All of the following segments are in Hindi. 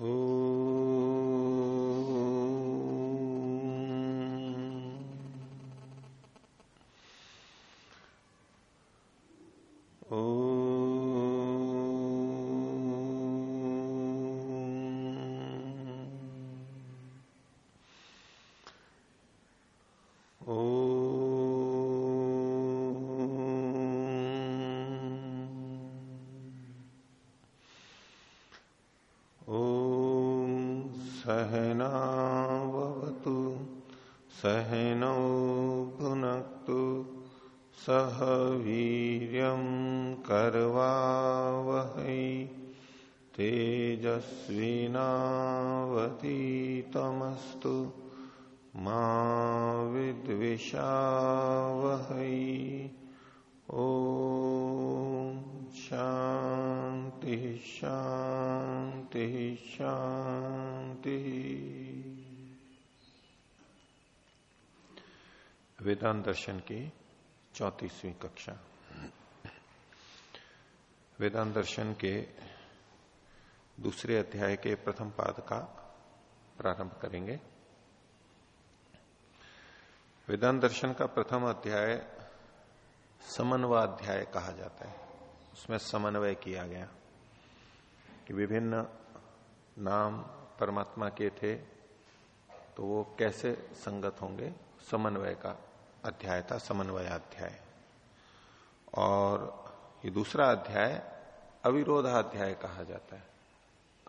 Ooh. वेदांत दर्शन की चौतीसवीं कक्षा। वेदांत दर्शन के दूसरे अध्याय के प्रथम पाद का प्रारंभ करेंगे। वेदांत दर्शन का प्रथम अध्याय समन्वाध्याय कहा जाता है। उसमें समन्वय किया गया कि विभिन्न नाम परमात्मा के थे तो वो कैसे संगत होंगे? समन्वय का अध्याय था समन्वय अध्याय और ये दूसरा अध्याय अविरोधाध्याय कहा जाता है।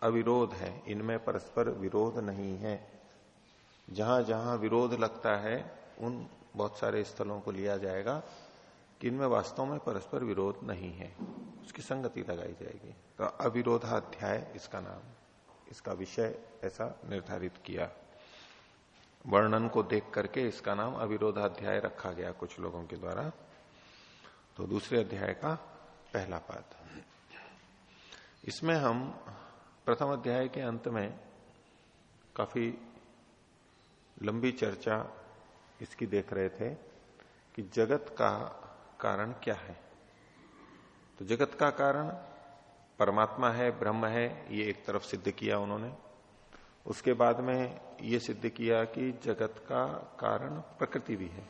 अविरोध है, इनमें परस्पर विरोध नहीं है। जहाँ जहाँ विरोध लगता है, उन बहुत सारे स्थलों को लिया जाएगा कि इनमें वास्तव में परस्पर विरोध नहीं है। उसकी संगति लगाई जाएगी। तो अविरोधाध्याय इसका नाम, इसका विषय ऐसा निर्धारित किया। वर्णन को देख करके इसका नाम अविरोधाध्याय रखा गया कुछ लोगों के द्वारा। तो दूसरे अध्याय का पहला पाद इसमें हम प्रथम अध्याय के अंत में काफ़ी लंबी चर्चा इसकी देख रहे थे कि जगत का कारण क्या है। तो जगत का कारण परमात्मा है, ब्रह्म है, ये एक तरफ़ सिद्ध किया उन्होंने। उसके बाद में ये सिद्ध किया कि जगत का कारण प्रकृति भी है।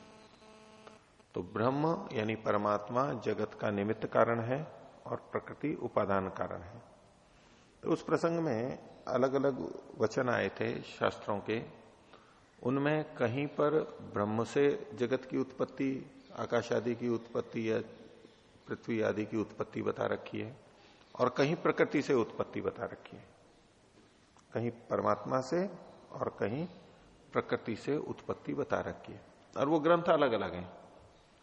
तो ब्रह्म यानी परमात्मा जगत का निमित्त कारण है और प्रकृति उपादान कारण है। तो उस प्रसंग में अलग अलग वचन आए थे शास्त्रों के। उनमें कहीं पर ब्रह्म से जगत की उत्पत्ति, आकाश आदि की उत्पत्ति या पृथ्वी आदि की उत्पत्ति बता रखी है और कहीं प्रकृति से उत्पत्ति बता रखी है। कहीं परमात्मा से और कहीं प्रकृति से उत्पत्ति बता रखी है। और वो ग्रंथ अलग अलग हैं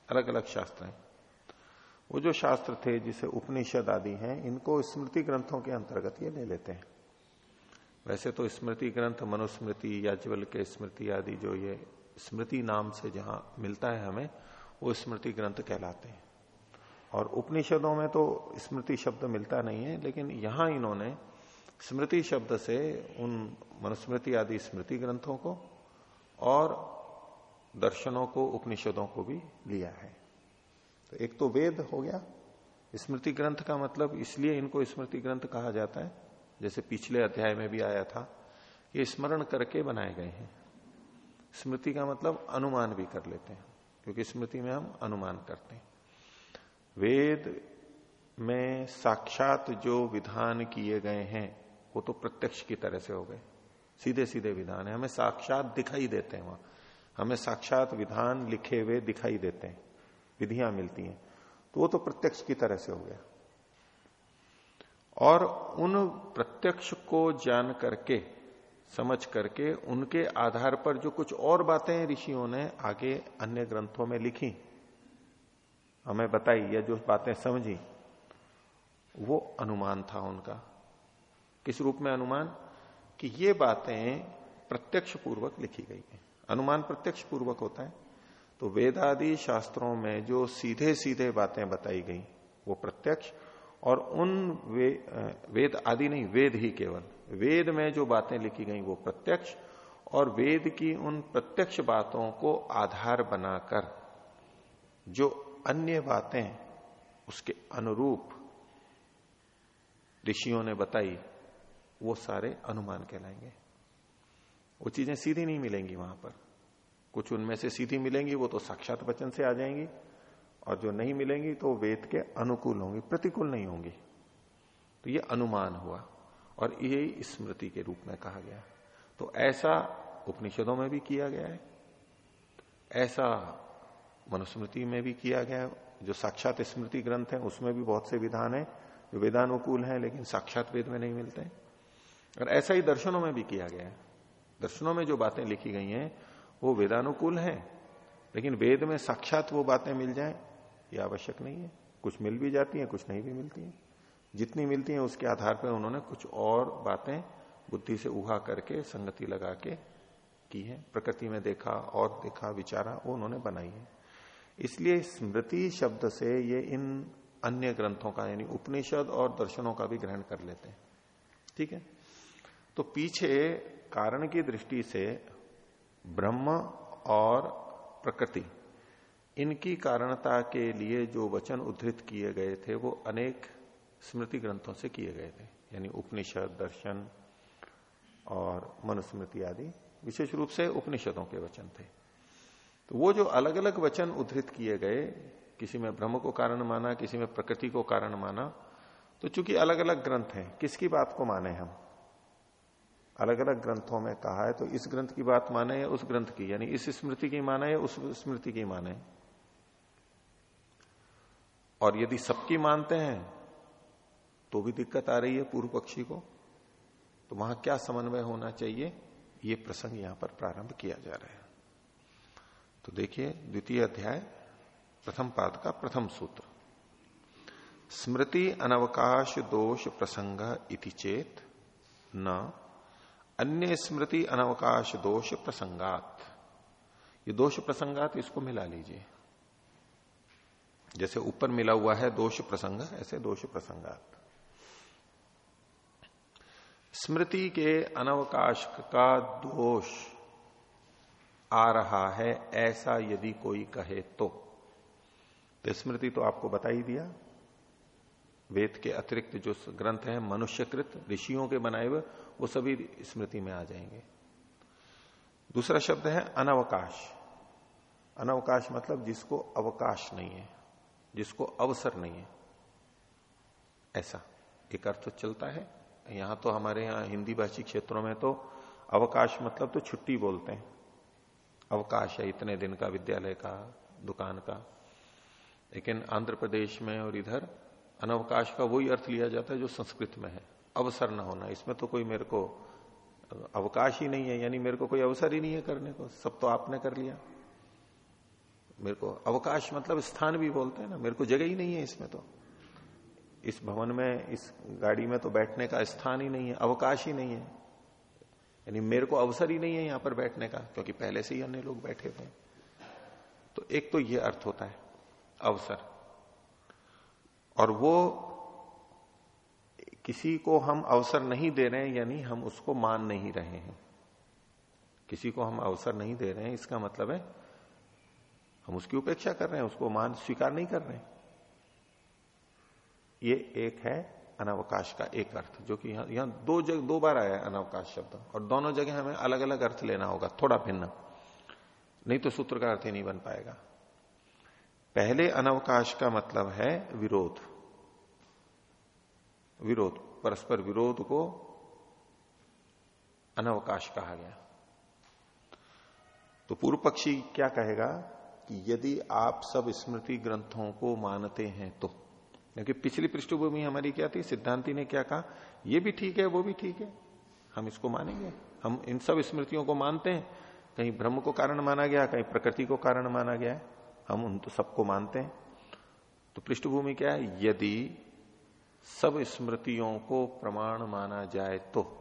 अलग अलग शास्त्र हैं। वो जो शास्त्र थे, जिसे उपनिषद आदि हैं, इनको स्मृति ग्रंथों के अंतर्गत ये ले लेते हैं। वैसे तो स्मृति ग्रंथ, मनुस्मृति याज्वल के स्मृति आदि जो ये स्मृति नाम से जहाँ मिलता है हमें, वो स्मृति ग्रंथ कहलाते हैं। और उपनिषदों में तो स्मृति शब्द मिलता नहीं है, लेकिन यहाँ इन्होंने स्मृति शब्द से उन मनुस्मृति आदि स्मृति ग्रंथों को और दर्शनों को, उपनिषदों को भी लिया है। तो एक तो वेद हो गया। स्मृति ग्रंथ का मतलब इसलिए इनको स्मृति ग्रंथ कहा जाता है। जैसे पिछले अध्याय में भी आया था ये स्मरण करके बनाए गए हैं। स्मृति का मतलब अनुमान भी कर लेते हैं, क्योंकि स्मृति में हम अनुमान करते हैं। वेद में साक्षात जो विधान किए गए हैं वो तो प्रत्यक्ष की तरह से हो गए। सीधे सीधे विधान है। हमें साक्षात दिखाई देते हैं वहाँ। हमें साक्षात विधान लिखे हुए दिखाई देते हैं। विधियाँ मिलती हैं। तो वो तो प्रत्यक्ष की तरह से हो गया। और उन प्रत्यक्ष को जान करके, समझ करके, उनके आधार पर जो कुछ और बातें ऋषियों ने आगे अन्य ग्रंथों में लिखी, हमें बताई या जो बातें समझी, वो अनुमान था उनका। किस रूप में अनुमान? कि ये बातें प्रत्यक्ष पूर्वक लिखी गई है। अनुमान प्रत्यक्ष पूर्वक होता है। तो वेदादि शास्त्रों में जो सीधे सीधे बातें बताई गई वो प्रत्यक्ष और उन वे, वेद आदि नहीं वेद ही केवल। वेद में जो बातें लिखी गई वो प्रत्यक्ष और वेद की उन प्रत्यक्ष बातों को आधार बनाकर जो अन्य बातें उसके अनुरूप ऋषियों ने बताई वो सारे अनुमान कहलाएँगे। वो चीज़ें सीधी नहीं मिलेंगी वहाँ पर। कुछ उनमें से सीधी मिलेंगी, वो तो साक्षात वचन से आ जाएँगी, और जो नहीं मिलेंगी तो वेद के अनुकूल होंगी, प्रतिकूल नहीं होंगी। तो ये अनुमान हुआ, और ये स्मृति के रूप में कहा गया। तो ऐसा उपनिषदों में भी किया गया है, ऐसा मनुस्मृति में भी किया गया है, जो साक्षात स्मृति ग्रंथ है, उसमें भी बहुत से विधान है, जो वेदानुकूल है, लेकिन साक्षात वेद में नहीं मिलते और ऐसा ही दर्शनों में भी किया गया है। दर्शनों में जो बातें लिखी गई हैं, वो वेदानुकूल है, लेकिन वेद में साक्षात वो बातें मिल जाए, ये आवश्यक नहीं है। कुछ मिल भी जाती हैं, कुछ नहीं भी मिलती हैं। जितनी मिलती हैं, उसके आधार पर उन्होंने कुछ और बातें बुद्धि से उहा करके, संगति लगा के की है। प्रकृति में देखा, और देखा, विचारा, वो उन्होंने बनाई है। इसलिए स्मृति शब्द से ये इन अन्य ग्रंथों का, यानी उपनिषद और दर्शनों का भी ग्रहण कर लेते हैं। ठीक है? तो पीछे कारण की दृष्टि से ब्रह्म और प्रकृति, इनकी कारणता के लिए जो वचन उद्धृत किए गए थे, वो अनेक स्मृति ग्रंथों से किए गए थे, यानी उपनिषद, दर्शन और मनुस्मृति आदि, विशेष रूप से उपनिषदों के वचन थे। तो वो जो अलग अलग वचन उद्धृत किए गए, किसी में ब्रह्म को कारण माना, किसी में प्रकृति को कारण माना तो चूँकि अलग अलग ग्रंथ हैं, किसकी बात को माने हम? अलग अलग ग्रंथों में कहा है तो इस ग्रंथ की बात माने या उस ग्रंथ की? यानी इस स्मृति की माने या उस स्मृति की माने? और यदि सबकी मानते हैं तो भी दिक्कत आ रही है पूर्व पक्षी को। तो वहाँ क्या समन्वय होना चाहिए? ये प्रसंग यहाँ पर प्रारंभ किया जा रहा है। तो देखिए, द्वितीय अध्याय, प्रथम पाद का प्रथम सूत्र। स्मृति अनवकाश दोष प्रसंग इति चेत न अन्य स्मृति अनवकाश दोष प्रसंगात। ये दोष प्रसंगात इसको मिला लीजिए। जैसे ऊपर मिला हुआ है दोष प्रसंग ऐसे दोष प्रसंगात। स्मृति के अनवकाश का दोष आ रहा है ऐसा यदि कोई कहे तो, तो स्मृति तो आपको बता ही दिया। वेद के अतिरिक्त जो ग्रंथ है, मनुष्यकृत, ऋषियों के बनाए हुए, वो सभी स्मृति में आ जाएँगे। दूसरा शब्द है अनवकाश। अनवकाश मतलब जिसको अवकाश नहीं है, जिसको अवसर नहीं है। ऐसा एक अर्थ चलता है। यहाँ तो हमारे यहाँ हिंदी भाषी क्षेत्रों में तो अवकाश मतलब तो छुट्टी बोलते हैं। अवकाश है इतने दिन का विद्यालय का, दुकान का। लेकिन आंध्र प्रदेश में और इधर अनवकाश का वही अर्थ लिया जाता है जो संस्कृत में है। अवसर ना होना, इसमें तो कोई मेरे को अवकाश ही नहीं है, यानी मेरे को कोई अवसर ही नहीं है करने को। सब तो आपने कर लिया। मेरे को अवकाश मतलब स्थान भी बोलते हैं ना, मेरे को जगह ही नहीं है इसमें तो। इस भवन में, इस गाड़ी में तो बैठने का स्थान ही नहीं है, अवकाश ही नहीं है। यानी मेरे को अवसर ही नहीं है यहाँ पर बैठने का, क्योंकि पहले से ही अन्य लोग बैठे थे। तो एक तो ये अर्थ होता है, अवसर। और वो किसी को हम अवसर नहीं दे रहे हैं, यानी हम उसको मान नहीं रहे हैं। किसी को हम अवसर नहीं दे रहे हैं, इसका मतलब है हम उसकी उपेक्षा कर रहे हैं, उसको मान स्वीकार नहीं कर रहे ये एक है अनावकाश का एक अर्थ, जो कि यहाँ यहाँ दो जगह दो बार आया है अनावकाश शब्द। और दोनों जगह हमें अलग अलग अर्थ लेना होगा, थोड़ा भिन्न। नहीं तो सूत्र का अर्थ ही नहीं बन पाएगा। पहले अनवकाश का मतलब है विरोध। विरोध, परस्पर विरोध को अनवकाश कहा गया। तो पूर्व पक्षी क्या कहेगा कि यदि आप सब स्मृति ग्रंथों को मानते हैं तो। क्योंकि पिछली पृष्ठभूमि हमारी क्या थी? सिद्धांति ने क्या कहा? यह भी ठीक है, वो भी ठीक है। हम इसको मानेंगे। हम इन सब स्मृतियों को मानते हैं। कहीं ब्रह्म को कारण माना गया, कहीं प्रकृति को कारण माना गया। हम उन तो सबको मानते हैं। तो पृष्ठभूमि क्या है? यदि सब स्मृतियों को प्रमाण माना जाए तो।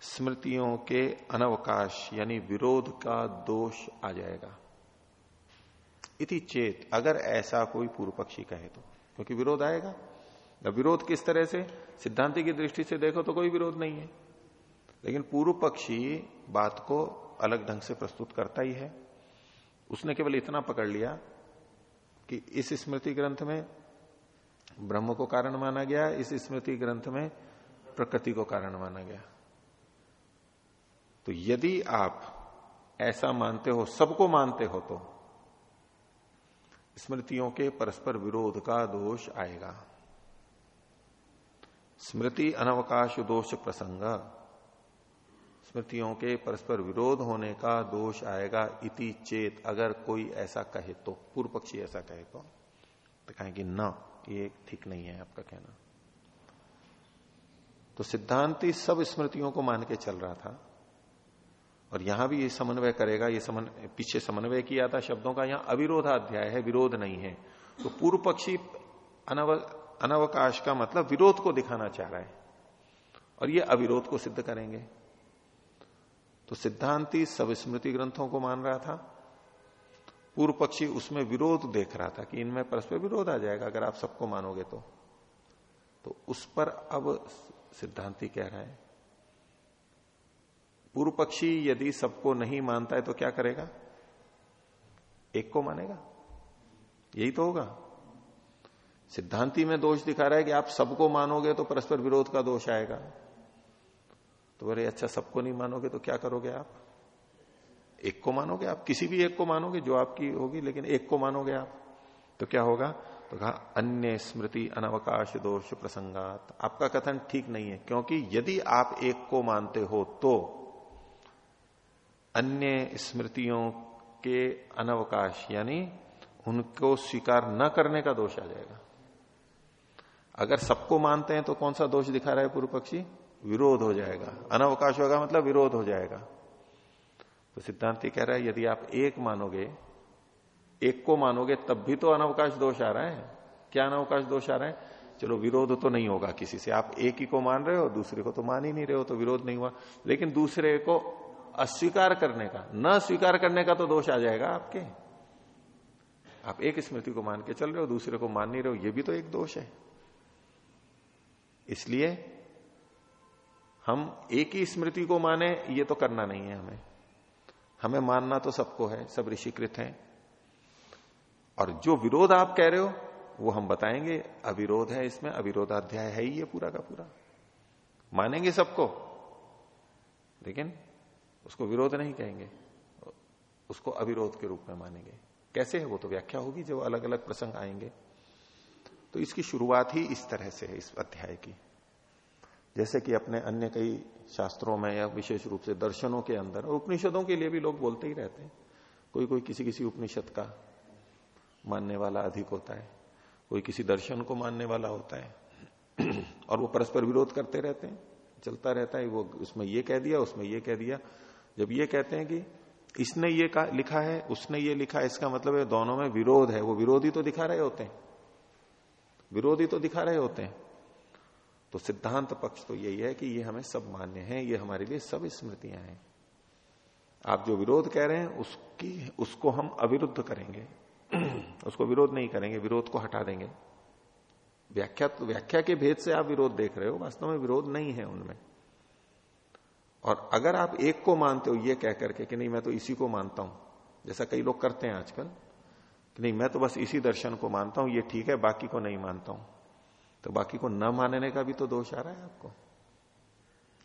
स्मृतियों के अनवकाश यानी विरोध का दोष आ जाएगा। इति चेत, अगर ऐसा कोई पूर्व पक्षी कहे तो। क्योंकि विरोध आएगा। विरोध किस तरह से? सिद्धांति की दृष्टि से देखो तो कोई विरोध नहीं है। लेकिन पूर्व पक्षी बात को अलग ढंग से प्रस्तुत करता ही है। उसने केवल इतना पकड़ लिया कि इस स्मृति ग्रंथ में ब्रह्म को कारण माना गया, इस स्मृति ग्रंथ में प्रकृति को कारण माना गया। तो यदि आप ऐसा मानते हो, सबको मानते हो तो स्मृतियों के परस्पर विरोध का दोष आएगा। स्मृति अनवकाश दोष प्रसंग स्मृतियों के परस्पर विरोध होने का दोष आएगा इति चेत। अगर कोई ऐसा कहे तो पूर्व पक्षी ऐसा कहे तो, तो कहेंगे न ये ठीक नहीं है आपका कहना। तो सिद्धांति सब स्मृतियों को मान के चल रहा था। और यहाँ भी ये समन्वय करेगा ये समन पीछे समन्वय किया था शब्दों का यहाँ अविरोधाध्याय है विरोध नहीं है। तो पूर्व पक्षी अनव, अनवकाश का मतलब विरोध को दिखाना चाह रहा है। और ये अविरोध को सिद्ध करेंगे। तो सिद्धांति सब स्मृति ग्रंथों को मान रहा था। पूर्व पक्षी उसमें विरोध देख रहा था कि इनमें परस्पर विरोध आ जाएगा अगर आप सबको मानोगे तो। तो उस पर अब सिद्धांति कह रहा है। पूर्व पक्षी यदि सबको नहीं मानता है तो क्या करेगा? एक को मानेगा? यही तो होगा। सिद्धांति में दोष दिखा रहा है कि आप सबको मानोगे तो परस्पर विरोध का दोष आएगा। तो बोले अच्छा सबको नहीं मानोगे तो क्या करोगे आप? एक को मानोगे आप? किसी भी एक को मानोगे जो आपकी होगी, लेकिन एक को मानोगे आप? तो क्या होगा? तो कहा, अन्य स्मृति अनवकाश दोष प्रसंगात। आपका कथन ठीक नहीं है, क्योंकि यदि आप एक को मानते हो तो अन्य स्मृतियों के अनवकाश, यानी उनको स्वीकार न करने का दोष आ जाएगा। अगर सबको मानते हैं तो कौन सा दोष दिखा रहा है पूर्व पक्षी विरोध हो जाएगा। अनवकाश होगा मतलब विरोध हो जाएगा। तो सिद्धांति कह रहा है, यदि आप एक मानोगे, एक को मानोगे, तब भी तो अनवकाश दोष आ रहा है। क्या अनवकाश दोष आ रहा है? चलो, विरोध तो नहीं होगा किसी से। आप एक ही को मान रहे हो, दूसरे को तो मान ही नहीं रहे हो तो विरोध नहीं हुआ। लेकिन दूसरे को अस्वीकार करने का, न स्वीकार करने का तो दोष आ जाएगा आपके। आप एक स्मृति को मान के चल रहे हो, दूसरे को मान नहीं रहे हो, ये भी तो एक दोष है। इसलिए हम एक ही स्मृति को माने, ये तो करना नहीं है हमें। हमें मानना तो सबको है, सब ऋषिकृत हैं। और जो विरोध आप कह रहे हो, वो हम बताएँगे। अविरोध है इसमें, अविरोधाध्याय है ही ये पूरा का पूरा। मानेंगे सबको। लेकिन उसको विरोध नहीं कहेंगे। उसको अविरोध के रूप में मानेंगे। कैसे है वो तो व्याख्या होगी जो अलग अलग प्रसंग आएँगे। तो इसकी शुरुआत ही इस तरह से है, इस अध्याय की। जैसे कि अपने अन्य कई शास्त्रों में या विशेष रूप से दर्शनों के अंदर और उपनिषदों के लिए भी लोग बोलते ही रहते हैं। कोई कोई किसी किसी उपनिषद का मानने वाला अधिक होता है कोई किसी दर्शन को मानने वाला होता है और वो परस्पर विरोध करते रहते हैं चलता रहता है वो उसमें ये कह दिया उसमें ये कह दिया। जब ये कहते हैं कि इसने ये का, लिखा है उसने ये लिखा है इसका मतलब है दोनों में विरोध है वो विरोधी तो दिखा रहे होते हैं विरोधी तो दिखा रहे होते हैं। तो सिद्धांत पक्ष तो यही है कि ये हमें सब मान्य है, ये हमारे लिए सब स्मृतियाँ हैं। आप जो विरोध कह रहे हैं, उसकी, उसको हम अविरुद्ध करेंगे। उसको विरोध नहीं करेंगे, विरोध को हटा देंगे। व्याख्या तो व्याख्या के भेद से आप विरोध देख रहे हो, वास्तव में विरोध नहीं है उनमें। और अगर आप एक को मानते हो, ये कह करके कि नहीं, मैं तो इसी को मानता हूँ, जैसा कई लोग करते हैं आजकल, कि नहीं, मैं तो बस इसी दर्शन को मानता हूँ, ये ठीक है, बाकी को नहीं मानता हूँ। तो बाकी को न मानने का भी तो दोष आ रहा है आपको।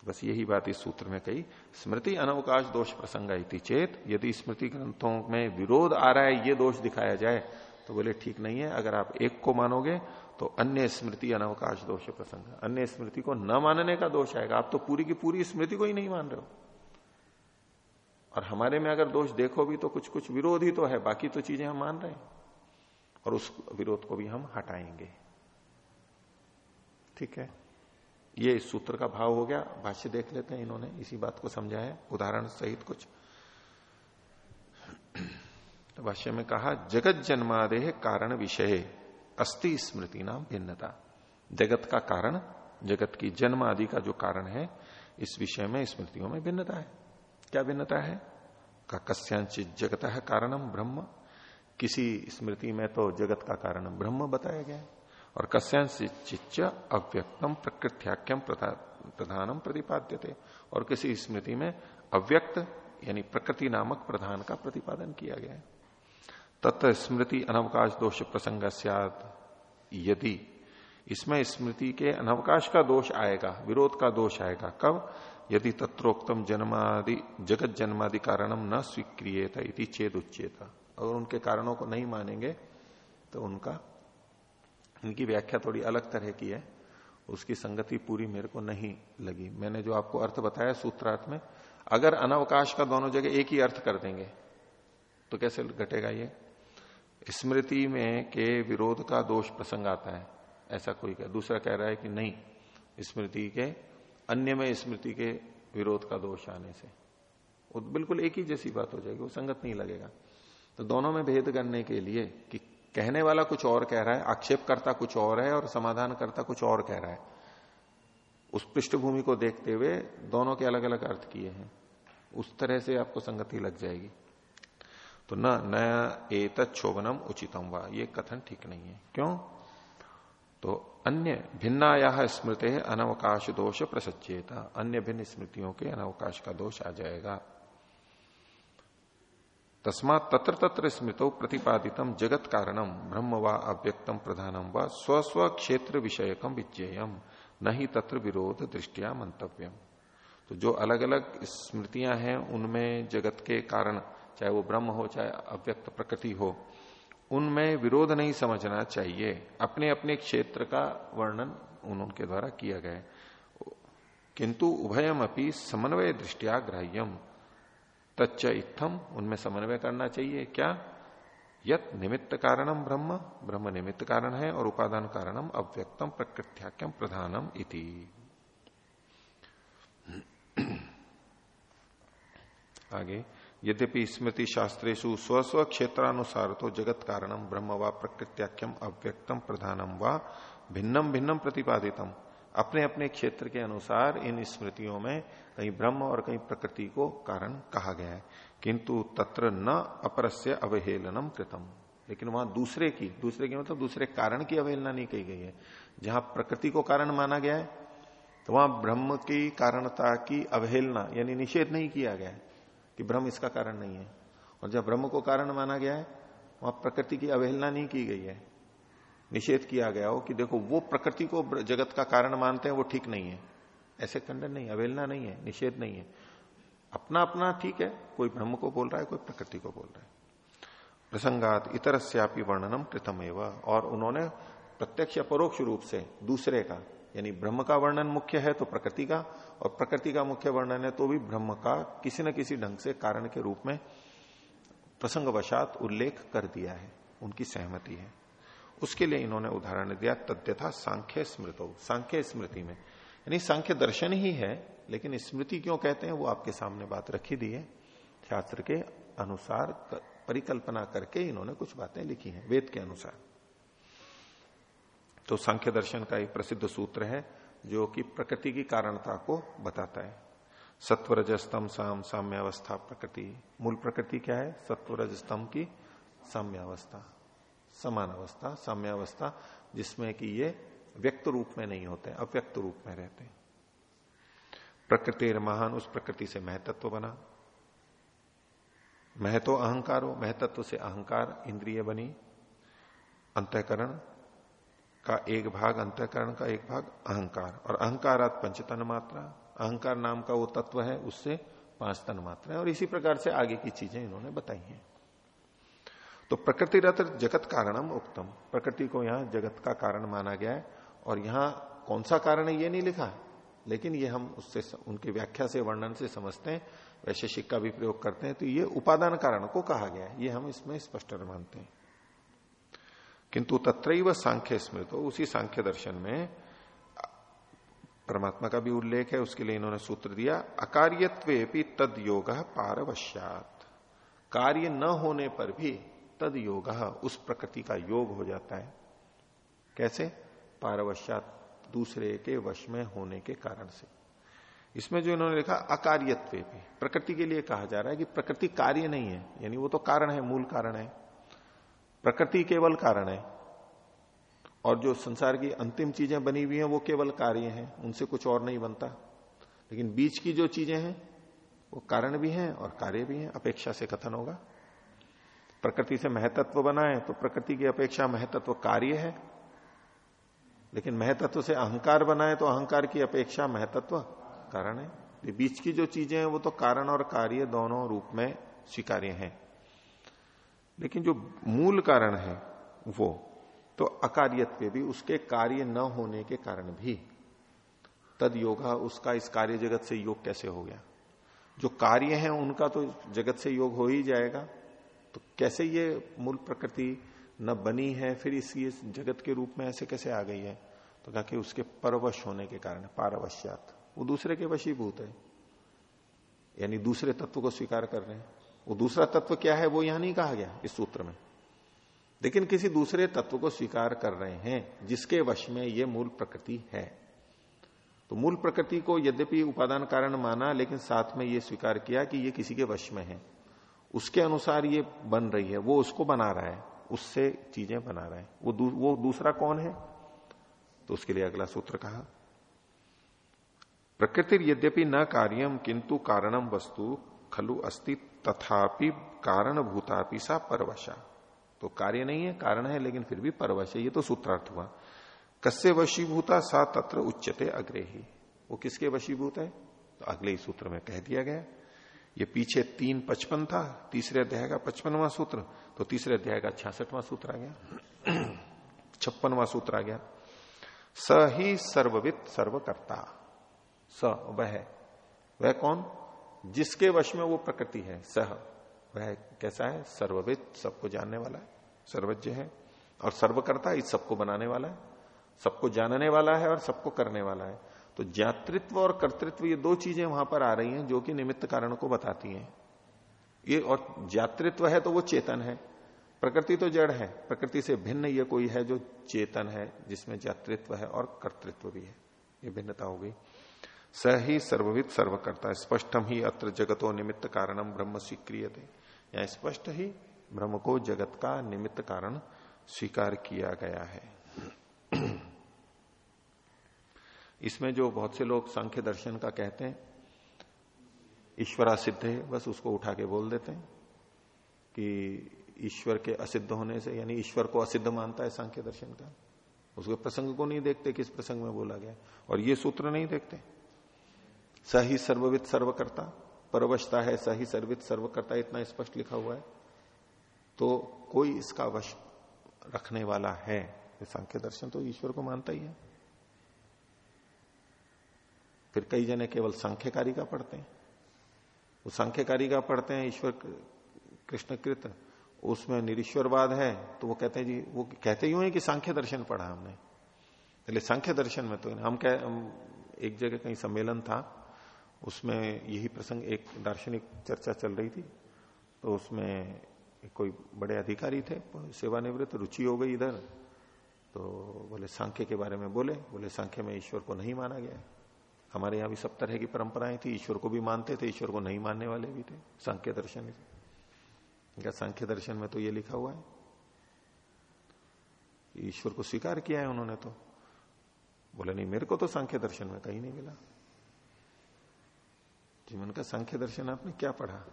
बस यही बात इस सूत्र में कही, स्मृति अनवकाश दोष प्रसंग चेत, यदि स्मृति ग्रंथों में विरोध आ रहा है, ये दोष दिखाया जाए तो बोले ठीक नहीं है, अगर आप एक को मानोगे तो अन्य स्मृति अनवकाश दोष प्रसंग, अन्य स्मृति को न मानने का दोष आएगा, आप तो पूरी की पूरी स्मृति को ही नहीं मान रहे हो। और हमारे में अगर दोष देखो भी तो कुछ कुछ विरोध ही तो है, बाकी तो चीज़ें हम मान रहे हैं, और उस विरोध को भी हम हटाएँगे। ठीक है। ये इस सूत्र का भाव हो गया। भाष्य देख लेते हैं इन्होंने, इसी बात को समझाया। उदाहरण सहित कुछ। तो भाष्य में कहा, जगत जन्मादेह कारण विषय, अस्ति स्मृति नाम भिन्नता। जगत का कारण, जगत की जन्म आदि का जो कारण है, इस विषय में, स्मृतियों में भिन्नता है। क्या भिन्नता है? का कस्यांचित जगत है कारणम ब्रह्म। किसी स्मृति में तो जगत का कारण ब्रह्म बताया गया। है और कस्यांचिच अव्यक्तम प्रकृत्याख्यम प्रधानम प्रतिपाद्य थे और किसी स्मृति में अव्यक्त, यानी प्रकृति नामक प्रधान का प्रतिपादन किया गया है। तत्व स्मृति अनवकाश दोष प्रसंग यदि इसमें स्मृति के अनवकाश का दोष आएगा, विरोध का दोष आएगा, कब? यदि तत्रोक्तम जन्मादि, जगत जन्मादि कारणम न स्वीक्रियता इति चेद उच्चेता और उनके कारणों को नहीं मानेंगे तो उनका इनकी व्याख्या थोड़ी अलग तरह की है, उसकी संगति पूरी मेरे को नहीं लगी। मैंने जो आपको अर्थ बताया सूत्रार्थ में, अगर अनवकाश का दोनों जगह एक ही अर्थ कर देंगे तो कैसे घटेगा ये? स्मृति में के विरोध का दोष प्रसंग आता है, ऐसा कोई कह, दूसरा कह रहा है कि नहीं, स्मृति के, अन्य में स्मृति के विरोध का दोष आने से। वो बिल्कुल एक ही जैसी बात हो जाएगी, वो संगत नहीं लगेगा। तो दोनों में भेद करने के लिए कि कहने वाला कुछ और कह रहा है आक्षेप करता कुछ और है और समाधान करता कुछ और कह रहा है। उस पृष्ठभूमि को देखते हुए दोनों के अलग अलग अर्थ किए हैं। उस तरह से आपको संगति लग जाएगी। तो न नया एत क्षोभनम उचितम वा, ये कथन ठीक नहीं है। क्यों? तो अन्य भिन्नाया स्मृति अनवकाश दोष प्रसचेता अन्य भिन्न स्मृतियों के अनवकाश का दोष आ जाएगा। तस्मात तत्र तत्र स्मृत प्रतिपादितम जगत कारणम ब्रह्म व अव्यक्तम प्रधानम व स्वस्व क्षेत्र विषयकम विज्ञेयम न ही तत्र विरोध दृष्टिया मंतव्यम तो जो अलग अलग स्मृतियाँ हैं, उनमें जगत के कारण, चाहे वो ब्रह्म हो, चाहे अव्यक्त प्रकृति हो, उनमें विरोध नहीं समझना चाहिए। अपने अपने क्षेत्र का वर्णन उनके द्वारा किया गया किंतु उभयम अपनी समन्वय दृष्टिया ग्राह्यम। तच्च इत्थम उनमें समन्वय करना चाहिए। क्या? यत निमित्त कारणम ब्रह्म ब्रह्म निमित्त कारण है और उपादान कारणम अव्यक्तम प्रकृत्याख्यम प्रधानम इति। आगे, यद्यपि स्मृति शास्त्रेशु स्व स्व क्षेत्रानुसार तो जगत कारणम ब्रह्म व प्रकृत्याख्यम अव्यक्तम प्रधानम व भिन्नम भिन्नम प्रतिपादितम। अपने अपने क्षेत्र के अनुसार इन स्मृतियों में कहीं ब्रह्म और कहीं प्रकृति को कारण कहा गया है। किंतु तत्र न अपरस्य अवहेलनम कृतम। लेकिन वहाँ दूसरे की दूसरे की मतलब दूसरे कारण की अवहेलना नहीं कही गई है। जहाँ प्रकृति को कारण माना गया है तो वहाँ ब्रह्म की कारणता की अवहेलना यानी निषेध नहीं किया गया है कि ब्रह्म इसका कारण नहीं है। और जब ब्रह्म को कारण माना गया है, वहाँ प्रकृति की अवहेलना नहीं की गई है। निषेध किया गया हो कि देखो, वो प्रकृति को जगत का कारण मानते हैं, वो ठीक नहीं है। ऐसे खंडन नहीं अवेलना नहीं है, निषेध नहीं है। अपना अपना ठीक है, कोई ब्रह्म को बोल रहा है, कोई प्रकृति को बोल रहा है। प्रसंगात इतर श्यापी वर्णनम कृतम एवं और उन्होंने प्रत्यक्ष परोक्ष रूप से दूसरे का, यानी ब्रह्म का वर्णन मुख्य है तो प्रकृति का, और प्रकृति का मुख्य वर्णन है तो भी ब्रह्म का किसी न किसी ढंग से कारण के रूप में प्रसंगवशात उल्लेख कर दिया है। उनकी सहमति है। उसके लिए इन्होंने उदाहरण दिया, तद्यथा सांख्य स्मृत। सांख्य स्मृति में। यानी सांख्य दर्शन ही है, लेकिन स्मृति क्यों कहते हैं, वो आपके सामने बात रखी दी है। शास्त्र के अनुसार परिकल्पना करके इन्होंने कुछ बातें लिखी हैं, वेद के अनुसार। तो सांख्य दर्शन का एक प्रसिद्ध सूत्र है, जो कि प्रकृति की कारणता को बताता है। सत्वरजस्तम साम साम्यावस्था प्रकृति। मूल प्रकृति क्या है? सत्वरजस्तम की साम्यावस्था। समान अवस्था, साम्य अवस्था, जिसमें कि ये व्यक्त रूप में नहीं होते, अव्यक्त रूप में रहते हैं। प्रकृति महान, उस प्रकृति से महतत्व बना। महतो अहंकार हो महतत्व से अहंकार इंद्रिय बनी। अंतकरण का एक भाग, अंतकरण का एक भाग, अहंकार। और अहंकारात पंचतन मात्रा। अहंकार नाम का वो तत्व है, उससे पाँच तन मात्रा है। और इसी प्रकार से आगे की चीज़ें इन्होंने बताई हैं। तो प्रकृति रथ जगत कारणम उत्तम प्रकृति को यहाँ जगत का कारण माना गया है, और यहाँ कौन सा कारण है ये नहीं लिखा। लेकिन ये हम उससे उनकी व्याख्या से, वर्णन से समझते हैं, वैशेषिक का भी प्रयोग करते हैं। तो ये उपादान कारण को कहा गया है, ये हम इसमें स्पष्ट मानते हैं। किंतु तत्र सांख्य स्मृत, उसी सांख्य दर्शन में परमात्मा का भी उल्लेख है, उसके लिए इन्होंने सूत्र दिया अकार्यत्वे तद योग पारवश्यात। कार्य न होने पर भी तद योग उस प्रकृति का योग हो जाता है। कैसे? पारवश्यात दूसरे के वश में होने के कारण से। इसमें जो इन्होंने लिखा, अकार्यत्व भी। प्रकृति के लिए कहा जा रहा है कि प्रकृति कार्य नहीं है, यानी वो तो कारण है, मूल कारण है। प्रकृति केवल कारण है। और जो संसार की अंतिम चीज़ें बनी हुई हैं, वो केवल कार्य हैं, उनसे कुछ और नहीं बनता। लेकिन बीच की जो चीज़ें हैं, वो कारण भी हैं और कार्य भी हैं। अपेक्षा से कथन होगा। प्रकृति से महतत्व बनाए तो प्रकृति की अपेक्षा महतत्व कार्य है। लेकिन महतत्व से अहंकार बनाए तो अहंकार की अपेक्षा महतत्व कारण है। ये बीच की जो चीज़ें हैं, वो तो कारण और कार्य दोनों रूप में स्वीकार्य हैं। लेकिन जो मूल कारण है, वो तो अकार्यत्व भी, उसके कार्य न होने के कारण भी। तद योगा, उसका इस कार्य जगत से योग कैसे हो गया? जो कार्य है, उनका तो जगत से योग हो ही जाएगा। तो कैसे ये मूल प्रकृति न बनी है, फिर इस जगत के रूप में ऐसे कैसे आ गई है? तो कहा कि उसके परवश होने के कारण, पारवश्यात। वो दूसरे के वशीभूत है। यानी दूसरे तत्व को स्वीकार कर रहे हैं। वो दूसरा तत्व क्या है, वो यहाँ नहीं कहा गया, इस सूत्र में। लेकिन किसी दूसरे तत्व को स्वीकार कर रहे हैं, जिसके वश में ये मूल प्रकृति है। तो मूल प्रकृति को यद्यपि उपादान कारण माना, लेकिन साथ में ये स्वीकार किया कि ये किसी के वश में है। उसके अनुसार ये बन रही है वो उसको बना रहा है उससे चीज़ें बना रहा है। वो दू, वो दूसरा कौन है? तो उसके लिए अगला सूत्र कहा प्रकृति यद्यपि न कार्यम किंतु कारणम वस्तु खलु अस्ति तथापि कारण भूतापि सा परवशा। तो कार्य नहीं है कारण है लेकिन फिर भी परवश है ये तो सूत्रार्थ हुआ। कस्य वशीभूता सा तत्र उच्चते अग्रे ही वो किसके वशीभूत है? तो अगले ही सूत्र में कह दिया गया। ये पीछे तीन पचपन था, तीसरे अध्याय का पचपनवा सूत्र तो तीसरे अध्याय का छियासठवां सूत्र आ गया। छप्पनवा सूत्र आ गया। स ही सर्ववित सर्वकर्ता। स, वह। वह कौन? जिसके वश में वो प्रकृति है, सह। वह कैसा है? सर्वविद सबको जानने वाला है, सर्वज्ञ है। और सर्वकर्ता इस सबको बनाने वाला है, सबको जानने वाला है और सबको करने वाला है। तो जातृत्व और कर्तृत्व ये दो चीज़ें वहाँ पर आ रही हैं जो कि निमित्त कारण को बताती हैं। ये और जातृत्व है तो वो चेतन है। प्रकृति तो जड़ है। प्रकृति से भिन्न ये कोई है जो चेतन है, जिसमें जातृत्व है और कर्तृत्व भी है। ये भिन्नता हो गई। स ही सर्वविद सर्वकर्ता स्पष्टम ही अत्र जगतो निमित्त कारणम ब्रह्म स्वीक्रिय या स्पष्ट ही ब्रह्म को जगत का निमित्त कारण स्वीकार किया गया है। इसमें जो बहुत से लोग सांख्य दर्शन का कहते हैं, ईश्वरा सिद्ध है, बस उसको उठा के बोल देते हैं कि ईश्वर के असिद्ध होने से, यानी ईश्वर को असिद्ध मानता है सांख्य दर्शन का। उसके प्रसंग को नहीं देखते किस प्रसंग में बोला गया। और ये सूत्र नहीं देखते। सही सर्ववित सर्वकर्ता, परवशता है सही सर्वित सर्वकर्ता, इतना स्पष्ट लिखा हुआ है। तो कोई इसका वश रखने वाला है। सांख्य दर्शन तो ईश्वर को मानता ही है। फिर कई जने केवल सांख्यकारी का पढ़ते हैं। वो सांख्यकारी का पढ़ते हैं, ईश्वर कृष्णकृत, उसमें निरीश्वरवाद है तो वो कहते हैं जी, वो कहते ही है कि सांख्य दर्शन पढ़ा हमने। पहले सांख्य दर्शन में तो हम कह एक जगह कहीं सम्मेलन था, उसमें यही प्रसंग, एक दार्शनिक चर्चा चल रही थी तो उसमें कोई बड़े अधिकारी थे, सेवानिवृत्त, रुचि हो गई इधर तो बोले, सांख्य के बारे में बोले। बोले, सांख्य में ईश्वर को नहीं माना गया हमारे यहाँ भी सब तरह की परंपराएँ थी, ईश्वर को भी मानते थे, ईश्वर को नहीं मानने वाले भी थे, सांख्य दर्शन क्या सांख्य दर्शन में तो ये लिखा हुआ है ईश्वर को स्वीकार किया है उन्होंने तो। बोले, नहीं, मेरे को तो सांख्य दर्शन में कहीं नहीं मिला। जीवन का सांख्य दर्शन आपने क्या पढ़ा?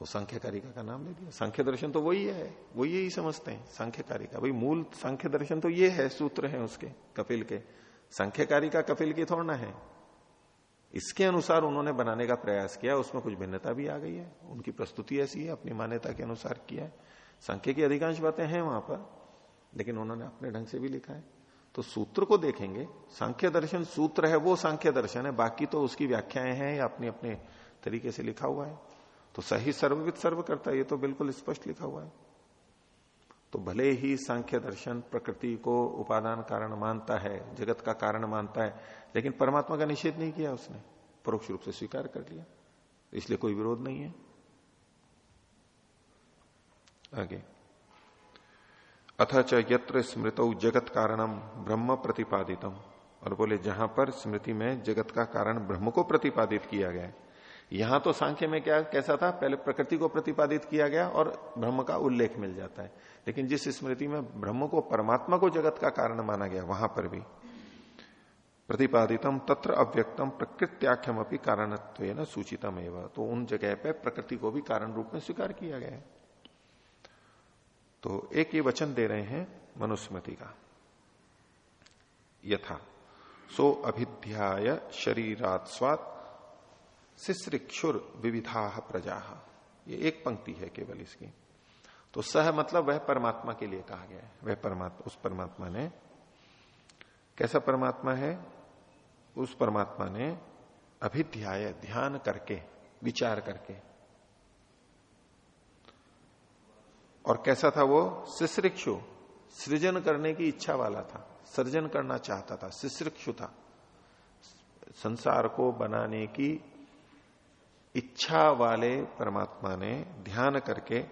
वो सांख्य कारिका का नाम ले दिया। सांख्य दर्शन तो वही है, वो यही समझते हैं, सांख्य कारिका। भाई, मूल सांख्य दर्शन तो ये है, सूत्र है उसके, कपिल के। सांख्य का कपिल की थोड़ना है। इसके अनुसार उन्होंने बनाने का प्रयास किया, उसमें कुछ भिन्नता भी आ गई है। उनकी प्रस्तुति ऐसी है, अपनी मान्यता के अनुसार किया है। संख्या की अधिकांश बातें हैं वहाँ पर, लेकिन उन्होंने अपने ढंग से भी लिखा है। तो सूत्र को देखेंगे। सांख्य दर्शन सूत्र है, वो सांख्य दर्शन है। बाकी तो उसकी व्याख्याएँ हैं, या अपने अपने तरीके से लिखा हुआ है। तो सही सर्वविद सर्व करता है ये तो बिल्कुल स्पष्ट लिखा हुआ है। तो भले ही सांख्य दर्शन प्रकृति को उपादान कारण मानता है, जगत का कारण मानता है, लेकिन परमात्मा का निषेध नहीं किया उसने। परोक्ष रूप से स्वीकार कर लिया। इसलिए कोई विरोध नहीं है। आगे। अथ यत्र स्मृत जगत कारणम ब्रह्म प्रतिपादितम। और बोले, जहाँ पर स्मृति में जगत का कारण ब्रह्म को प्रतिपादित किया गया है यहाँ तो सांख्य में क्या, कैसा था? पहले प्रकृति को प्रतिपादित किया गया और ब्रह्म का उल्लेख मिल जाता है। लेकिन जिस स्मृति में ब्रह्म को, परमात्मा को जगत का कारण माना गया, वहाँ पर भी। प्रतिपादितम तत्र अव्यक्तम प्रकृत्याख्यम अपनी कारणत्व सूचितम एवं तो उन जगह पे प्रकृति को भी कारण रूप में स्वीकार किया गया तो एक ये वचन दे रहे हैं मनुस्मृति का। यथा। सो अभिध्याय शरीरात स्वाद शिश्रिक्षुर विविधा प्रजा। ये एक पंक्ति है केवल इसकी। तो सह मतलब वह परमात्मा के लिए कहा गया है। वह परमात्मा, उस परमात्मा ने, कैसा परमात्मा है? उस परमात्मा ने अभिध्याय, ध्यान करके, विचार करके। और कैसा था वो? शिश्रिक्षु सृजन करने की इच्छा वाला था। सृजन करना चाहता था शिश्रिक्षु था। संसार को बनाने की इच्छा वाले परमात्मा ने ध्यान करके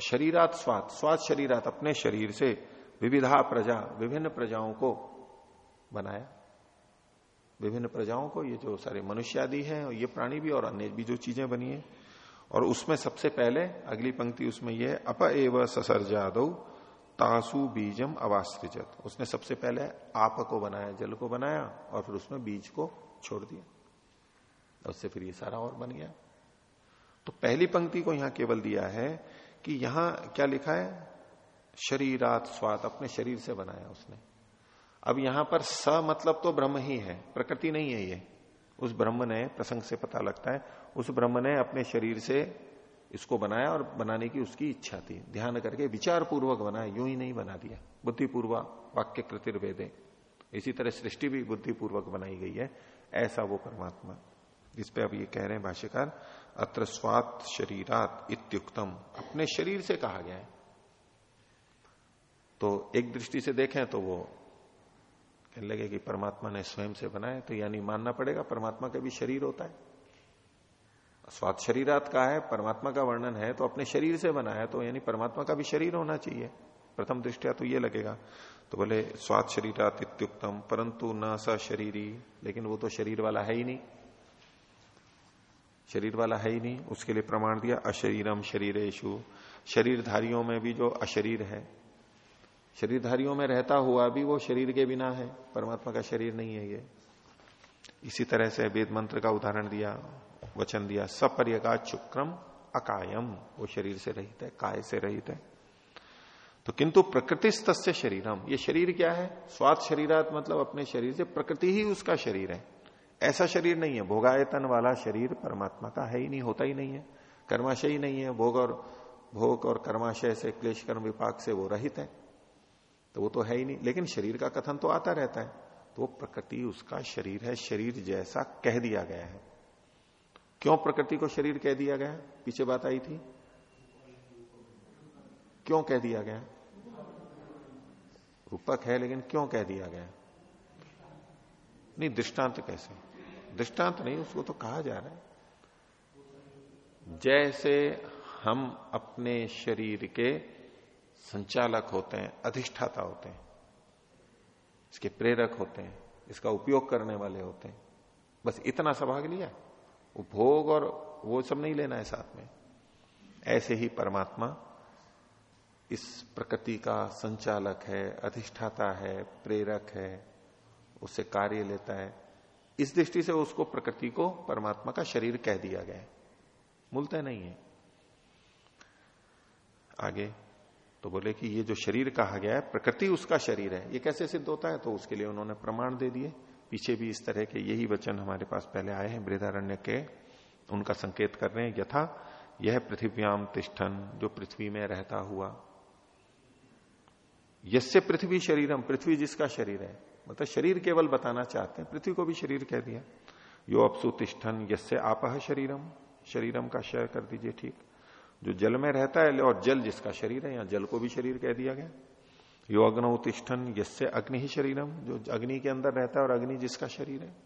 शरीरात स्वाद स्वाद शरीरात अपने शरीर से विविधा प्रजा, विभिन्न प्रजाओं को बनाया। विभिन्न प्रजाओं को, ये जो सारे मनुष्य आदि है ये प्राणी भी और अन्य भी जो चीज़ें बनी है। और उसमें सबसे पहले, अगली पंक्ति उसमें यह अप एव ससर्जादो, तासु बीजम अवास्त्रिजत। उसने सबसे पहले आप को बनाया, जल को बनाया और फिर उसमें बीज को छोड़ दिया। उससे फिर ये सारा और बन गया। तो पहली पंक्ति को यहाँ केवल दिया है कि यहाँ क्या लिखा है? शरीरात स्वाद अपने शरीर से बनाया उसने। अब यहाँ पर स मतलब तो ब्रह्म ही है, प्रकृति नहीं है ये। उस ब्रह्म ने, प्रसंग से पता लगता है, उस ब्रह्म ने अपने शरीर से इसको बनाया और बनाने की उसकी इच्छा थी। ध्यान करके विचार पूर्वक बनाया यूँ ही नहीं बना दिया। बुद्धिपूर्वक वाक्य कृतिर्वेदे इसी तरह सृष्टि भी बुद्धिपूर्वक बनाई गई है, ऐसा वो परमात्मा। जिस पे अब ये कह रहे हैं भाष्यकार, अत्र स्वात शरीरात इत्युक्तम। अपने शरीर से कहा गया है। तो एक दृष्टि से देखें तो वो कहने लगे कि परमात्मा ने स्वयं से बनाया तो यानी मानना पड़ेगा, परमात्मा का भी शरीर होता है। स्वाद शरीरात का है, परमात्मा का वर्णन है तो अपने शरीर से बनाया तो यानी परमात्मा का भी शरीर होना चाहिए। प्रथम दृष्टिया तो ये लगेगा। तो बोले स्वाद शरीरात इत्युक्तम, परंतु न स शरीरी, लेकिन वो तो शरीर वाला है ही नहीं। शरीर वाला है ही नहीं, उसके लिए प्रमाण दिया, अशरीरम शरीरेशु शरीरधारियों में भी जो अशरीर है, शरीरधारियों में रहता हुआ भी वो शरीर के बिना है, परमात्मा का शरीर नहीं है ये। इसी तरह से वेद मंत्र का उदाहरण दिया, वचन दिया सपर्य का चुक्रम अकायम, वो शरीर से रहित है, काय से रहित है। तो किंतु प्रकृति तस्य शरीरम, ये शरीर क्या है? स्वाद शरीरात मतलब अपने शरीर से प्रकृति ही उसका शरीर है। ऐसा शरीर नहीं है। भोगायतन वाला शरीर परमात्मा का है ही नहीं, होता ही नहीं है। कर्माशय ही नहीं है। भोग और भोग और कर्माशय से, क्लेश कर्म विपाक से वो रहित है। तो वो तो है ही नहीं। लेकिन शरीर का कथन तो आता रहता है। तो प्रकृति उसका शरीर है। शरीर जैसा कह दिया गया है। क्यों प्रकृति को शरीर कह दिया गया? पीछे बात आई थी। क्यों कह दिया गया? रूपक है, लेकिन क्यों कह दिया गया? नहीं, दृष्टांत कैसे? दृष्टांत नहीं, उसको तो कहा जा रहा है। जैसे हम अपने शरीर के संचालक होते हैं, अधिष्ठाता होते हैं, इसके प्रेरक होते हैं, इसका उपयोग करने वाले होते हैं, बस इतना सा भाग लिया वो भोग और वो सब नहीं लेना है साथ में। ऐसे ही परमात्मा इस प्रकृति का संचालक है, अधिष्ठाता है, प्रेरक है, उससे कार्य लेता है। इस दृष्टि से उसको प्रकृति को परमात्मा का शरीर कह दिया गया मूलतः नहीं है। आगे तो बोले कि ये जो शरीर कहा गया है, प्रकृति उसका शरीर है। ये कैसे सिद्ध होता है? तो उसके लिए उन्होंने प्रमाण दे दिए। पीछे भी इस तरह के यही वचन हमारे पास पहले आए हैं। बृदारण्य के उनका संकेत कर रहे हैं। यथा, यह पृथ्व्याम तिष्ठन, जो पृथ्वी में रहता हुआ। यसे पृथ्वी शरीरम पृथ्वी जिसका शरीर है। मतलब शरीर केवल बताना चाहते हैं। पृथ्वी को भी शरीर कह दिया। यो अपसु तिष्ठन यसे आप शरीरम। शरीरम का शय कर दीजिए, ठीक। जो जल में रहता है, और जल जिसका शरीर है, या जल को भी शरीर कह दिया गया। यो अग्न तिष्ठन यसे अग्नि ही शरीरम। जो अग्नि के अंदर रहता है, और अग्नि जिसका शरीर है।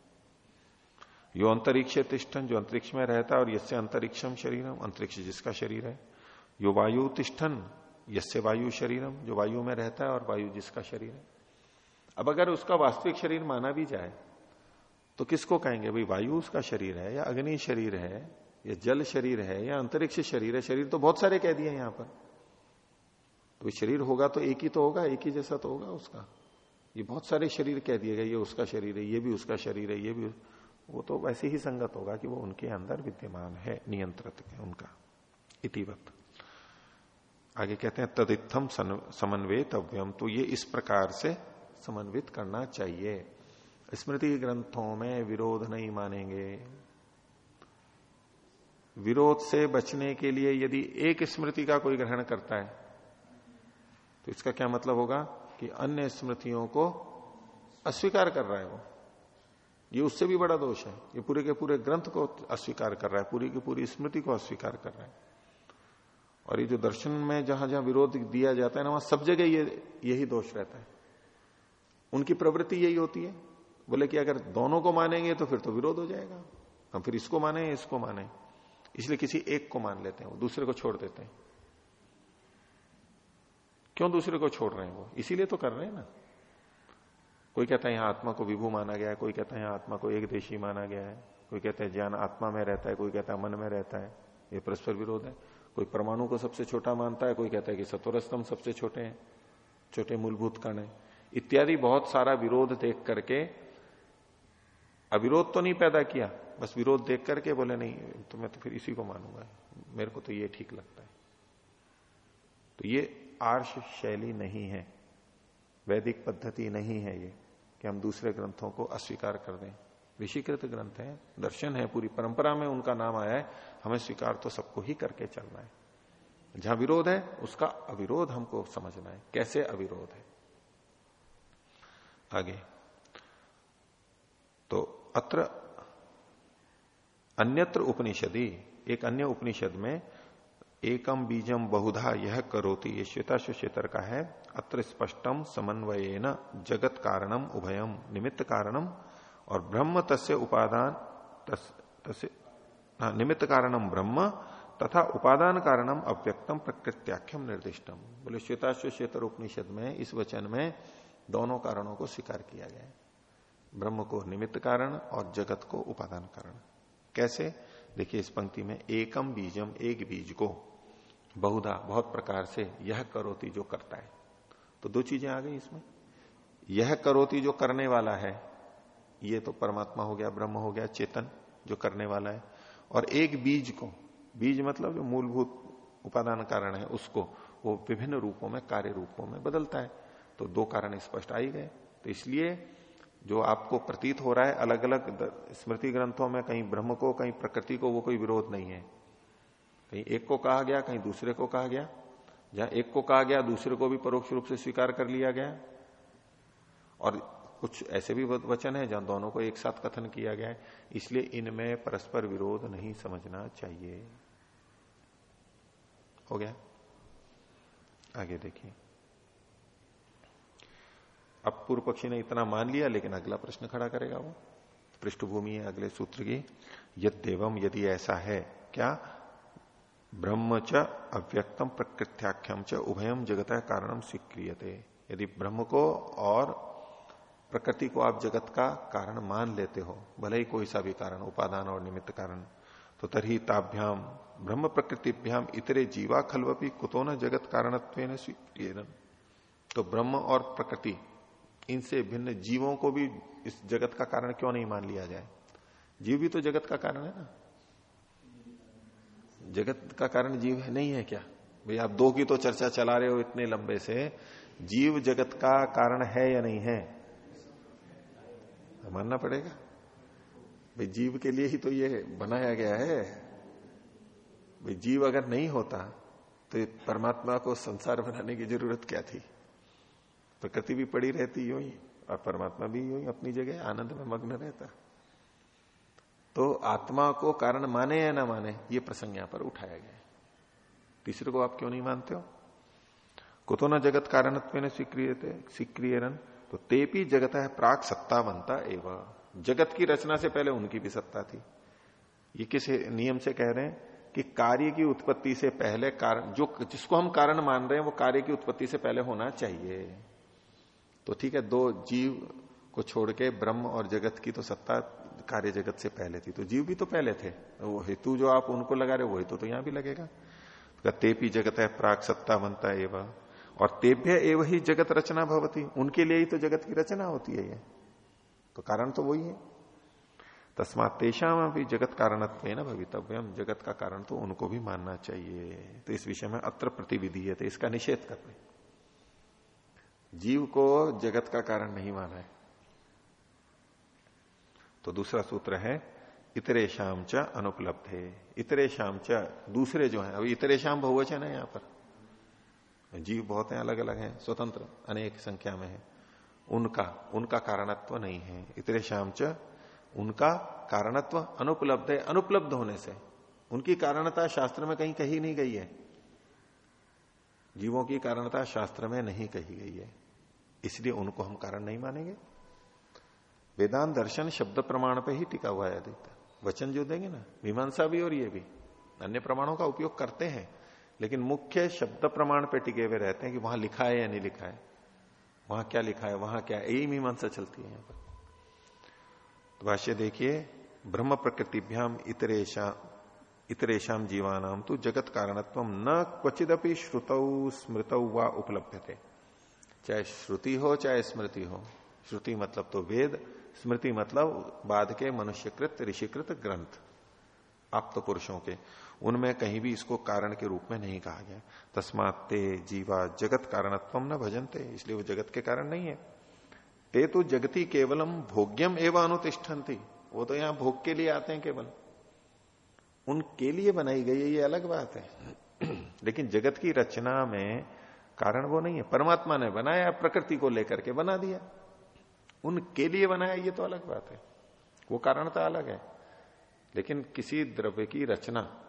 यो अंतरिक्ष तिष्ठन, जो अंतरिक्ष में रहता है, और यसे अंतरिक्षम शरीरम, अंतरिक्ष जिसका शरीर है। यो वायु तिष्ठन यसे वायु शरीरम। जो वायु में रहता है, और वायु जिसका शरीर है। अब अगर उसका वास्तविक शरीर माना भी जाए तो किसको कहेंगे? भाई, वायु उसका शरीर है या अग्नि शरीर है या जल शरीर है या अंतरिक्ष शरीर है? शरीर तो बहुत सारे कह दिए यहाँ पर। तो शरीर होगा तो एक ही तो होगा, एक ही जैसा तो होगा उसका। ये बहुत सारे शरीर कह दिए गए ये उसका शरीर है, ये भी उसका शरीर है, ये भी वो तो वैसे ही संगत होगा कि वो उनके अंदर विद्यमान है, नियंत्रित है उनका। इतिवत। आगे कहते हैं तदित्थम समन्वय तव्यम तो ये इस प्रकार से समन्वित करना चाहिए। स्मृति ग्रंथों में विरोध नहीं मानेंगे। विरोध से बचने के लिए यदि एक स्मृति का कोई ग्रहण करता है तो इसका क्या मतलब होगा कि अन्य स्मृतियों को अस्वीकार कर रहा है वो। ये उससे भी बड़ा दोष है। ये पूरे के पूरे ग्रंथ को अस्वीकार कर रहा है, पूरी की पूरी स्मृति को अस्वीकार कर रहा है। और ये जो दर्शन में जहाँ जहाँ विरोध दिया जाता है ना, वहाँ सब जगह ये, यही दोष रहता है। उनकी प्रवृत्ति यही होती है। बोले कि अगर दोनों को मानेंगे तो फिर तो विरोध हो जाएगा। हम फिर इसको माने इसको माने। इसलिए किसी एक को मान लेते हैं, वो दूसरे को छोड़ देते हैं। क्यों दूसरे को छोड़ रहे हैं वो? इसीलिए तो कर रहे हैं ना। कोई कहता है, यहाँ आत्मा को विभू माना गया है, कोई कहता है, यहाँ आत्मा को एक देशी माना गया है। कोई कहता है, ज्ञान आत्मा में रहता है, कोई कहता है, मन में रहता है। ये परस्पर विरोध है। कोई परमाणु को सबसे छोटा मानता है, कोई कहता है कि सतोरस्तम सबसे छोटे हैं, छोटे मूलभूत कण है। इत्यादि बहुत सारा विरोध देख करके, अविरोध तो नहीं पैदा किया, बस विरोध देख करके बोले, नहीं तो मैं तो फिर इसी को मानूँगा, मेरे को तो ये ठीक लगता है। तो ये आर्ष शैली नहीं है, वैदिक पद्धति नहीं है ये, कि हम दूसरे ग्रंथों को अस्वीकार कर दें। ऋषिकृत ग्रंथ है, दर्शन है पूरी परंपरा में उनका नाम आया है, हमें स्वीकार तो सबको ही करके चलना है। जहाँ विरोध है, उसका अविरोध हमको समझना है। कैसे अविरोध है? आगे। तो अत्र अन्यत्र उपनिषदि एक अन्य उपनिषद में एकम बीजम बहुधा यह करोती ये श्वेता श्वेतर का है अत्र स्पष्टम समन्वय जगत कारणम उभयम निमित्त कारणम और ब्रह्म तस्य उपादान तस, निमित्त कारणम ब्रह्म तथा उपादान कारणम अव्यक्तम प्रकृत्याख्यम निर्दिष्टम बोले श्वेताश्वेतर उपनिषद में इस वचन में दोनों कारणों को स्वीकार किया गया ब्रह्म को निमित्त कारण और जगत को उपादान कारण। कैसे? देखिए, इस पंक्ति में एकम बीजम एक बीज को बहुधा, बहुत प्रकार से यह करोती जो करता है। तो दो चीज़ें आ गई इसमें। यह करोती जो करने वाला है, ये तो परमात्मा हो गया, ब्रह्म हो गया, चेतन जो करने वाला है। और एक बीज को, बीज मतलब जो मूलभूत उपादान कारण है, उसको वो विभिन्न रूपों में, कार्य रूपों में बदलता है। तो दो कारण स्पष्ट आई गए तो इसलिए जो आपको प्रतीत हो रहा है अलग अलग स्मृति ग्रंथों में कहीं ब्रह्म को, कहीं प्रकृति को वो कोई विरोध नहीं है। कहीं एक को कहा गया, कहीं दूसरे को कहा गया। जहाँ एक को कहा गया, दूसरे को भी परोक्ष रूप से स्वीकार कर लिया गया। और कुछ ऐसे भी वचन है जहाँ दोनों को एक साथ कथन किया गया है। इसलिए इनमें परस्पर विरोध नहीं समझना चाहिए। हो गया? आगे देखिए। अब पूर्व पक्षी ने इतना मान लिया, लेकिन अगला प्रश्न खड़ा करेगा वो। पृष्ठभूमि है, अगले सूत्र की। यद देवम यदि ऐसा है, क्या? ब्रह्म च अव्यक्तम प्रकृत्याख्यम च उभयम जगत कारणम स्वीक्रियते। यदि ब्रह्म को और प्रकृति को आप जगत का कारण मान लेते हो, भले ही कोई सा भी कारण, उपादान और निमित्त कारण तो तरही ताभ्याम ब्रह्म प्रकृतिभ्याम इतरे जीवा खलवपी कुतो न जगत कारणत्व स्वीक्रिय तो ब्रह्म और प्रकृति इनसे भिन्न जीवों को भी इस जगत का कारण क्यों नहीं मान लिया जाए? जीव भी तो जगत का कारण है ना। जगत का कारण जीव है, नहीं है क्या? भाई आप दो की तो चर्चा चला रहे हो इतने लंबे से। जीव जगत का कारण है या नहीं है? मानना पड़ेगा। भाई जीव के लिए ही तो ये बनाया गया है। भाई जीव अगर नहीं होता तो परमात्मा को संसार बनाने की ज़रूरत क्या थी? प्रकृति भी पड़ी रहती यूँ ही, और परमात्मा भी यूँ ही अपनी जगह आनंद में मग्न रहता। तो आत्मा को कारण माने या ना माने, ये प्रसंग यहाँ पर उठाया गया तीसरे को आप क्यों नहीं मानते हो? कुतो न जगत कारण स्वीक्रिय स्वीक्रियन तो तेपी जगत है प्राग सत्ता बनता एवं। जगत की रचना से पहले उनकी भी सत्ता थी। ये किस नियम से कह रहे हैं कि कार्य की उत्पत्ति से पहले कारण जो, जिसको हम कारण मान रहे हैं, वो कार्य की उत्पत्ति से पहले होना चाहिए। तो ठीक है, दो जीव को छोड़ के ब्रह्म और जगत की तो सत्ता कार्य जगत से पहले थी। तो जीव भी तो पहले थे। वो हेतु जो आप उनको लगा रहे हो, वो हेतु तो यहाँ भी लगेगा। तो तेपी जगत है, प्राग सत्ता बनता है एवं। और तेभ्य एवं ही जगत रचना भवती। उनके लिए ही तो जगत की रचना होती है ये। तो कारण तो वही है। तस्मात तेषाम भी जगत कारणत्व न भवितव्यम। जगत का कारण तो उनको भी मानना चाहिए। तो इस विषय में अत्र प्रतिविधि है इसका निषेध कर रहे जीव को जगत का कारण नहीं माना है। तो दूसरा सूत्र है, इतरे शाम च अनुपलब्ध है। इतरे शाम च दूसरे जो है, अभी इतरे शाम बहुवचन है यहाँ पर। जीव बहुत हैं अलग अलग हैं, स्वतंत्र, अनेक संख्या में है। उनका उनका कारणत्व नहीं है। इतरे शाम च, उनका कारणत्व अनुपलब्ध है। अनुपलब्ध होने से, उनकी कारणता शास्त्र में कहीं कही नहीं गई है। जीवों की कारणता शास्त्र में नहीं कही गई है। इसलिए उनको हम कारण नहीं मानेंगे। वेदांत दर्शन शब्द प्रमाण पे ही टिका हुआ है अधिकतर वचन जो देंगे ना, मीमांसा भी और ये भी। अन्य प्रमाणों का उपयोग करते हैं, लेकिन मुख्य शब्द प्रमाण पे टिके हुए रहते हैं कि वहाँ लिखा है या नहीं लिखा है। वहाँ क्या लिखा है, वहाँ क्या, यही मीमांसा चलती है यहाँ पर। तो भाष्य देखिए, ब्रह्म प्रकृतिभ्याम इतरेशा, इतरेशम जीवानाम तो जगत कारणत्व न क्वचिदपि श्रुत, स्मृत व उपलब्ध चाहे श्रुति हो, चाहे स्मृति हो। श्रुति मतलब तो वेद, स्मृति मतलब बाद के मनुष्यकृत, ऋषिकृत ग्रंथ आप तो पुरुषों के। उनमें कहीं भी इसको कारण के रूप में नहीं कहा गया। तस्मात ते जीवा जगत कारणत्व न भजनते, इसलिए वो जगत के कारण नहीं है। ते तो जगती केवलम भोग्यम एवं अनुतिष्ठन्ति। वो तो यहाँ भोग के लिए आते हैं केवल। उनके लिए बनाई गई है, ये अलग बात है। लेकिन जगत की रचना में कारण वो नहीं है। परमात्मा ने बनाया, प्रकृति को लेकर के बना दिया। उनके लिए बनाया, ये तो अलग बात है। वो कारण तो अलग है। लेकिन किसी द्रव्य की रचना,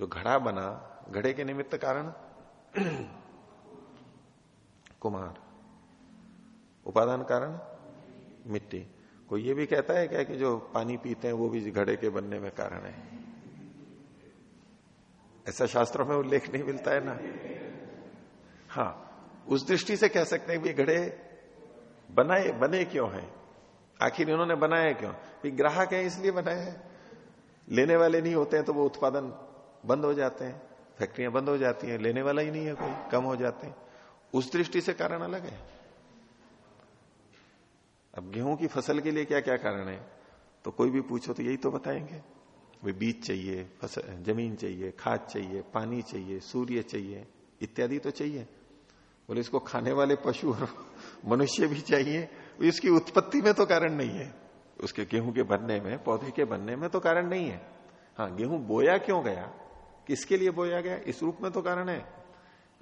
जो घड़ा बना, घड़े के निमित्त कारण? कुमार उपादान कारण? मिट्टी। कोई ये भी कहता है क्या कि जो पानी पीते हैं, वो भी घड़े के बनने में कारण है? ऐसा शास्त्रों में उल्लेख नहीं मिलता है ना? हाँ उस दृष्टि से कह सकते हैं कि घड़े बनाए, बने क्यों हैं? आखिर इन्होंने बनाया क्यों? भी ग्राहक है, इसलिए बनाए हैं। लेने वाले नहीं होते हैं तो वो उत्पादन बंद हो जाते हैं। फैक्ट्रियाँ बंद हो जाती हैं, लेने वाला ही नहीं है कोई, कम हो जाते हैं। उस दृष्टि से कारण अलग है। अब गेहूँ की फ़सल के लिए क्या क्या कारण है? तो कोई भी पूछो तो यही तो बताएँगे। वे बीज चाहिए, फ़सल, ज़मीन चाहिए, खाद चाहिए, पानी चाहिए, सूर्य चाहिए, इत्यादि तो चाहिए। बोले, इसको खाने वाले पशु और मनुष्य भी चाहिए। इसकी उत्पत्ति में तो कारण नहीं है। उसके गेहूँ के बनने में, पौधे के बनने में तो कारण नहीं है। हाँ गेहूँ बोया क्यों गया? किसके लिए बोया गया? इस रूप में तो कारण है।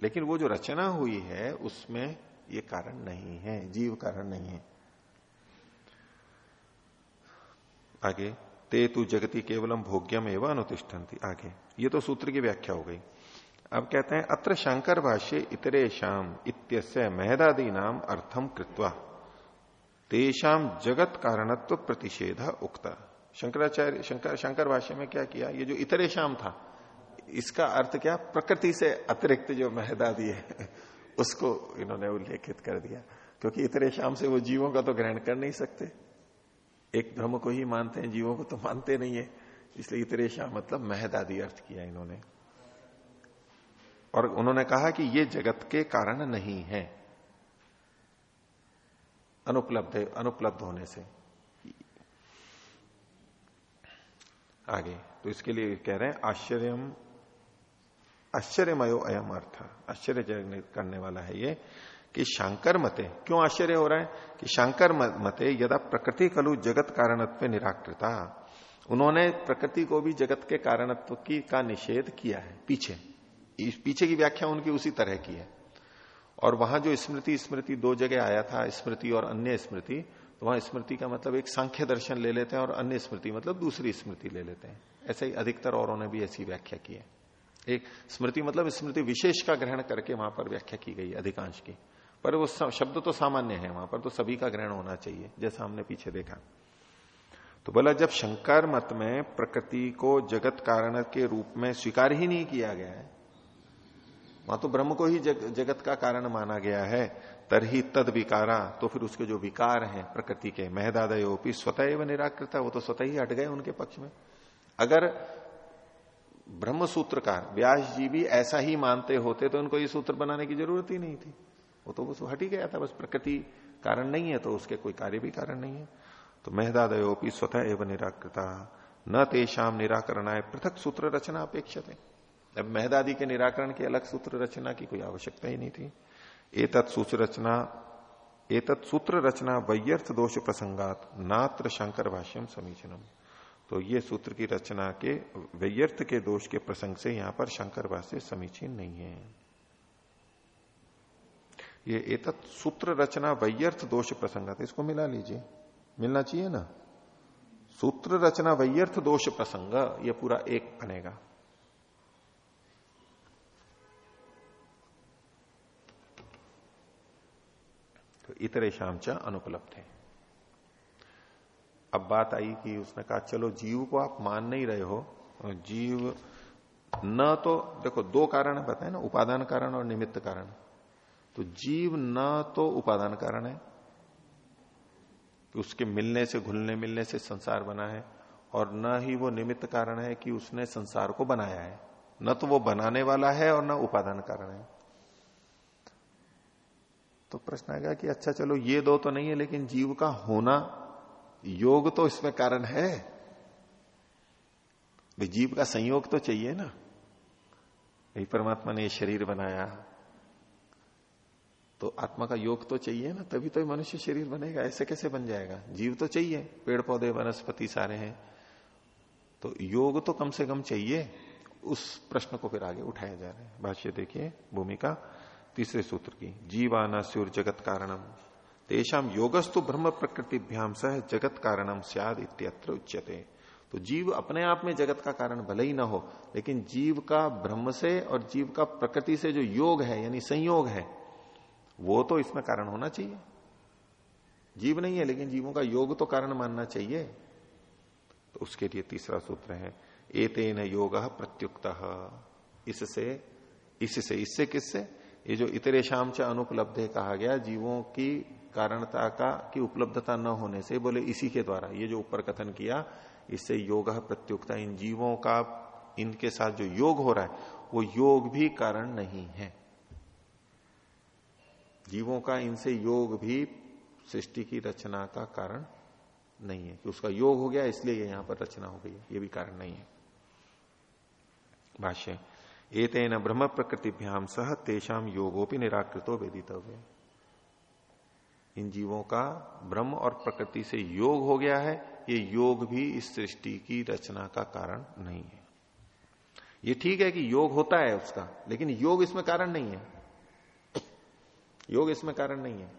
लेकिन वो जो रचना हुई है, उसमें ये कारण नहीं है, जीव कारण नहीं है। आगे, ते तु जगति केवलम भोग्यम एवं अनुतिष्ठन्ति। आगे, ये तो सूत्र की व्याख्या हो गई। अब कहते हैं, अत्र शंकर भाष्य इतरे शाम इत्यस्य महदादी नाम अर्थम कृत्वा तेषाम जगत कारणत्व प्रतिषेध उक्ता। शंकराचार्य, शंकर शंकर भाष्य में क्या किया? ये जो इतरे शाम था, इसका अर्थ क्या? प्रकृति से अतिरिक्त जो महदादी है, उसको इन्होंने उल्लेखित कर दिया। क्योंकि इतरे शाम से वो जीवों का तो ग्रहण कर नहीं सकते। एक धर्म को ही मानते हैं, जीवों को तो मानते नहीं है। इसलिए इतरे शाम मतलब महदादी अर्थ किया इन्होंने। और उन्होंने कहा कि ये जगत के कारण नहीं है। अनुपलब्ध अनुपलब्ध होने से। आगे तो इसके लिए कह रहे हैं, आश्चर्यम, आश्चर्यमयो अयम अर्थ। आश्चर्य करने वाला है ये कि शंकर मते, क्यों आश्चर्य हो रहा है? कि शंकर मते यदा प्रकृति कलु जगत कारणत्व निराकृता। उन्होंने प्रकृति को भी जगत के कारणत्व की, का निषेध किया है, पीछे। इस पीछे की व्याख्या उनकी उसी तरह की है। और वहाँ जो स्मृति स्मृति दो जगह आया था, स्मृति और अन्य स्मृति तो वहाँ स्मृति का मतलब एक सांख्य दर्शन ले लेते हैं और अन्य स्मृति मतलब दूसरी स्मृति ले लेते हैं। ऐसे ही अधिकतर औरों ने भी ऐसी व्याख्या की है। एक स्मृति मतलब स्मृति विशेष का ग्रहण करके वहाँ पर व्याख्या की गई अधिकांश की। पर वो शब्द तो सामान्य है वहाँ पर तो सभी का ग्रहण होना चाहिए, जैसा हमने पीछे देखा। तो बोला, जब शंकर मत में प्रकृति को जगत कारण के रूप में स्वीकार ही नहीं किया गया है वहाँ तो ब्रह्म को ही जग, जगत का कारण माना गया है। तरही तद विकारा तो फिर उसके जो विकार हैं प्रकृति के महदादयोपी स्वतः एवं निराकृता वो तो स्वतः ही हट गए उनके पक्ष में। अगर ब्रह्म सूत्रकार व्यास जी भी ऐसा ही मानते होते तो उनको ये सूत्र बनाने की ज़रूरत ही नहीं थी। वो तो बस हट ही गया था बस प्रकृति कारण नहीं है तो उसके कोई कार्य भी कारण नहीं है। तो महदादयोपी स्वतः एवं निराकृता न तेषाम निराकरणाय पृथक सूत्र रचना अपेक्षित। है अब महदादि के निराकरण की अलग सूत्र रचना की कोई आवश्यकता ही नहीं थी। ए सूत्र रचना, एतत् सूत्र रचना वैयर्थ दोष प्रसंगात नात्र शंकर भाष्यम समीचनम। तो ये सूत्र की रचना के, व्यर्थ के दोष के प्रसंग से यहाँ पर शंकर भाष्य समीचीन नहीं है। ये एतत् सूत्र रचना वैयर्थ दोष प्रसंगात इसको मिला लीजिए। मिलना चाहिए ना? सूत्र रचना वैयर्थ दोष प्रसंग, ये पूरा एक बनेगा। तो इतरे शाम च अनुपलब्ध है। अब बात आई कि उसने कहा, चलो जीव को आप मान नहीं रहे हो जीव न तो देखो दो कारण बताए ना, उपादान कारण और निमित्त कारण। तो जीव न तो उपादान कारण है, कि उसके मिलने से, घुलने मिलने से संसार बना है, और न ही वो निमित्त कारण है कि उसने संसार को बनाया है। न तो वो बनाने वाला है और न उपादान कारण है। तो प्रश्न आ गया कि अच्छा चलो ये दो तो नहीं है, लेकिन जीव का होना, योग तो इसमें कारण है। जीव का संयोग तो चाहिए ना। भाई, परमात्मा ने ये शरीर बनाया। तो आत्मा का योग तो चाहिए ना, तभी तो मनुष्य शरीर बनेगा, ऐसे कैसे बन जाएगा? जीव तो चाहिए पेड़ पौधे वनस्पति सारे हैं। तो योग तो कम से कम चाहिए। उस प्रश्न को फिर आगे उठाया जा रहा है। भाष्य देखिए, भूमिका। तीसरे सूत्र की जीवाना सूर जगत कारणम। तेषाम योगस्तु ब्रह्म प्रकृतिभ्याम सह जगत कारणम सियाद इत्यत्र उच्यते। तो जीव अपने आप में जगत का कारण भले ही ना हो, लेकिन जीव का ब्रह्म से और जीव का प्रकृति से जो योग है, यानी संयोग है, वो तो इसमें कारण होना चाहिए। जीव नहीं है, लेकिन जीवों का योग तो कारण मानना चाहिए। तो उसके लिए तीसरा सूत्र है, एतेन योग प्रत्युक्त। इससे इससे इससे किससे? ये जो इतरे शाम से अनुपलब्ध कहा गया, जीवों की कारणता का, की उपलब्धता न होने से, बोले इसी के द्वारा, ये जो ऊपर कथन किया, इससे योग प्रत्युक्ता, इन जीवों का, इनके साथ जो योग हो रहा है, वो योग भी कारण नहीं है। जीवों का, इनसे योग भी सृष्टि की रचना का कारण नहीं है, कि उसका योग हो गया, इसलिए यहाँ पर रचना हो गई है, ये भी कारण नहीं है। भाष्य एतेन ब्रह्म प्रकृतिभ्याम सह तेषाम योगोपि निराकृतो वेदितव्य इन जीवों का ब्रह्म और प्रकृति से योग हो गया है, ये योग भी इस सृष्टि की रचना का कारण नहीं है। ये ठीक है कि योग होता है उसका, लेकिन योग इसमें कारण नहीं है। योग इसमें कारण नहीं है।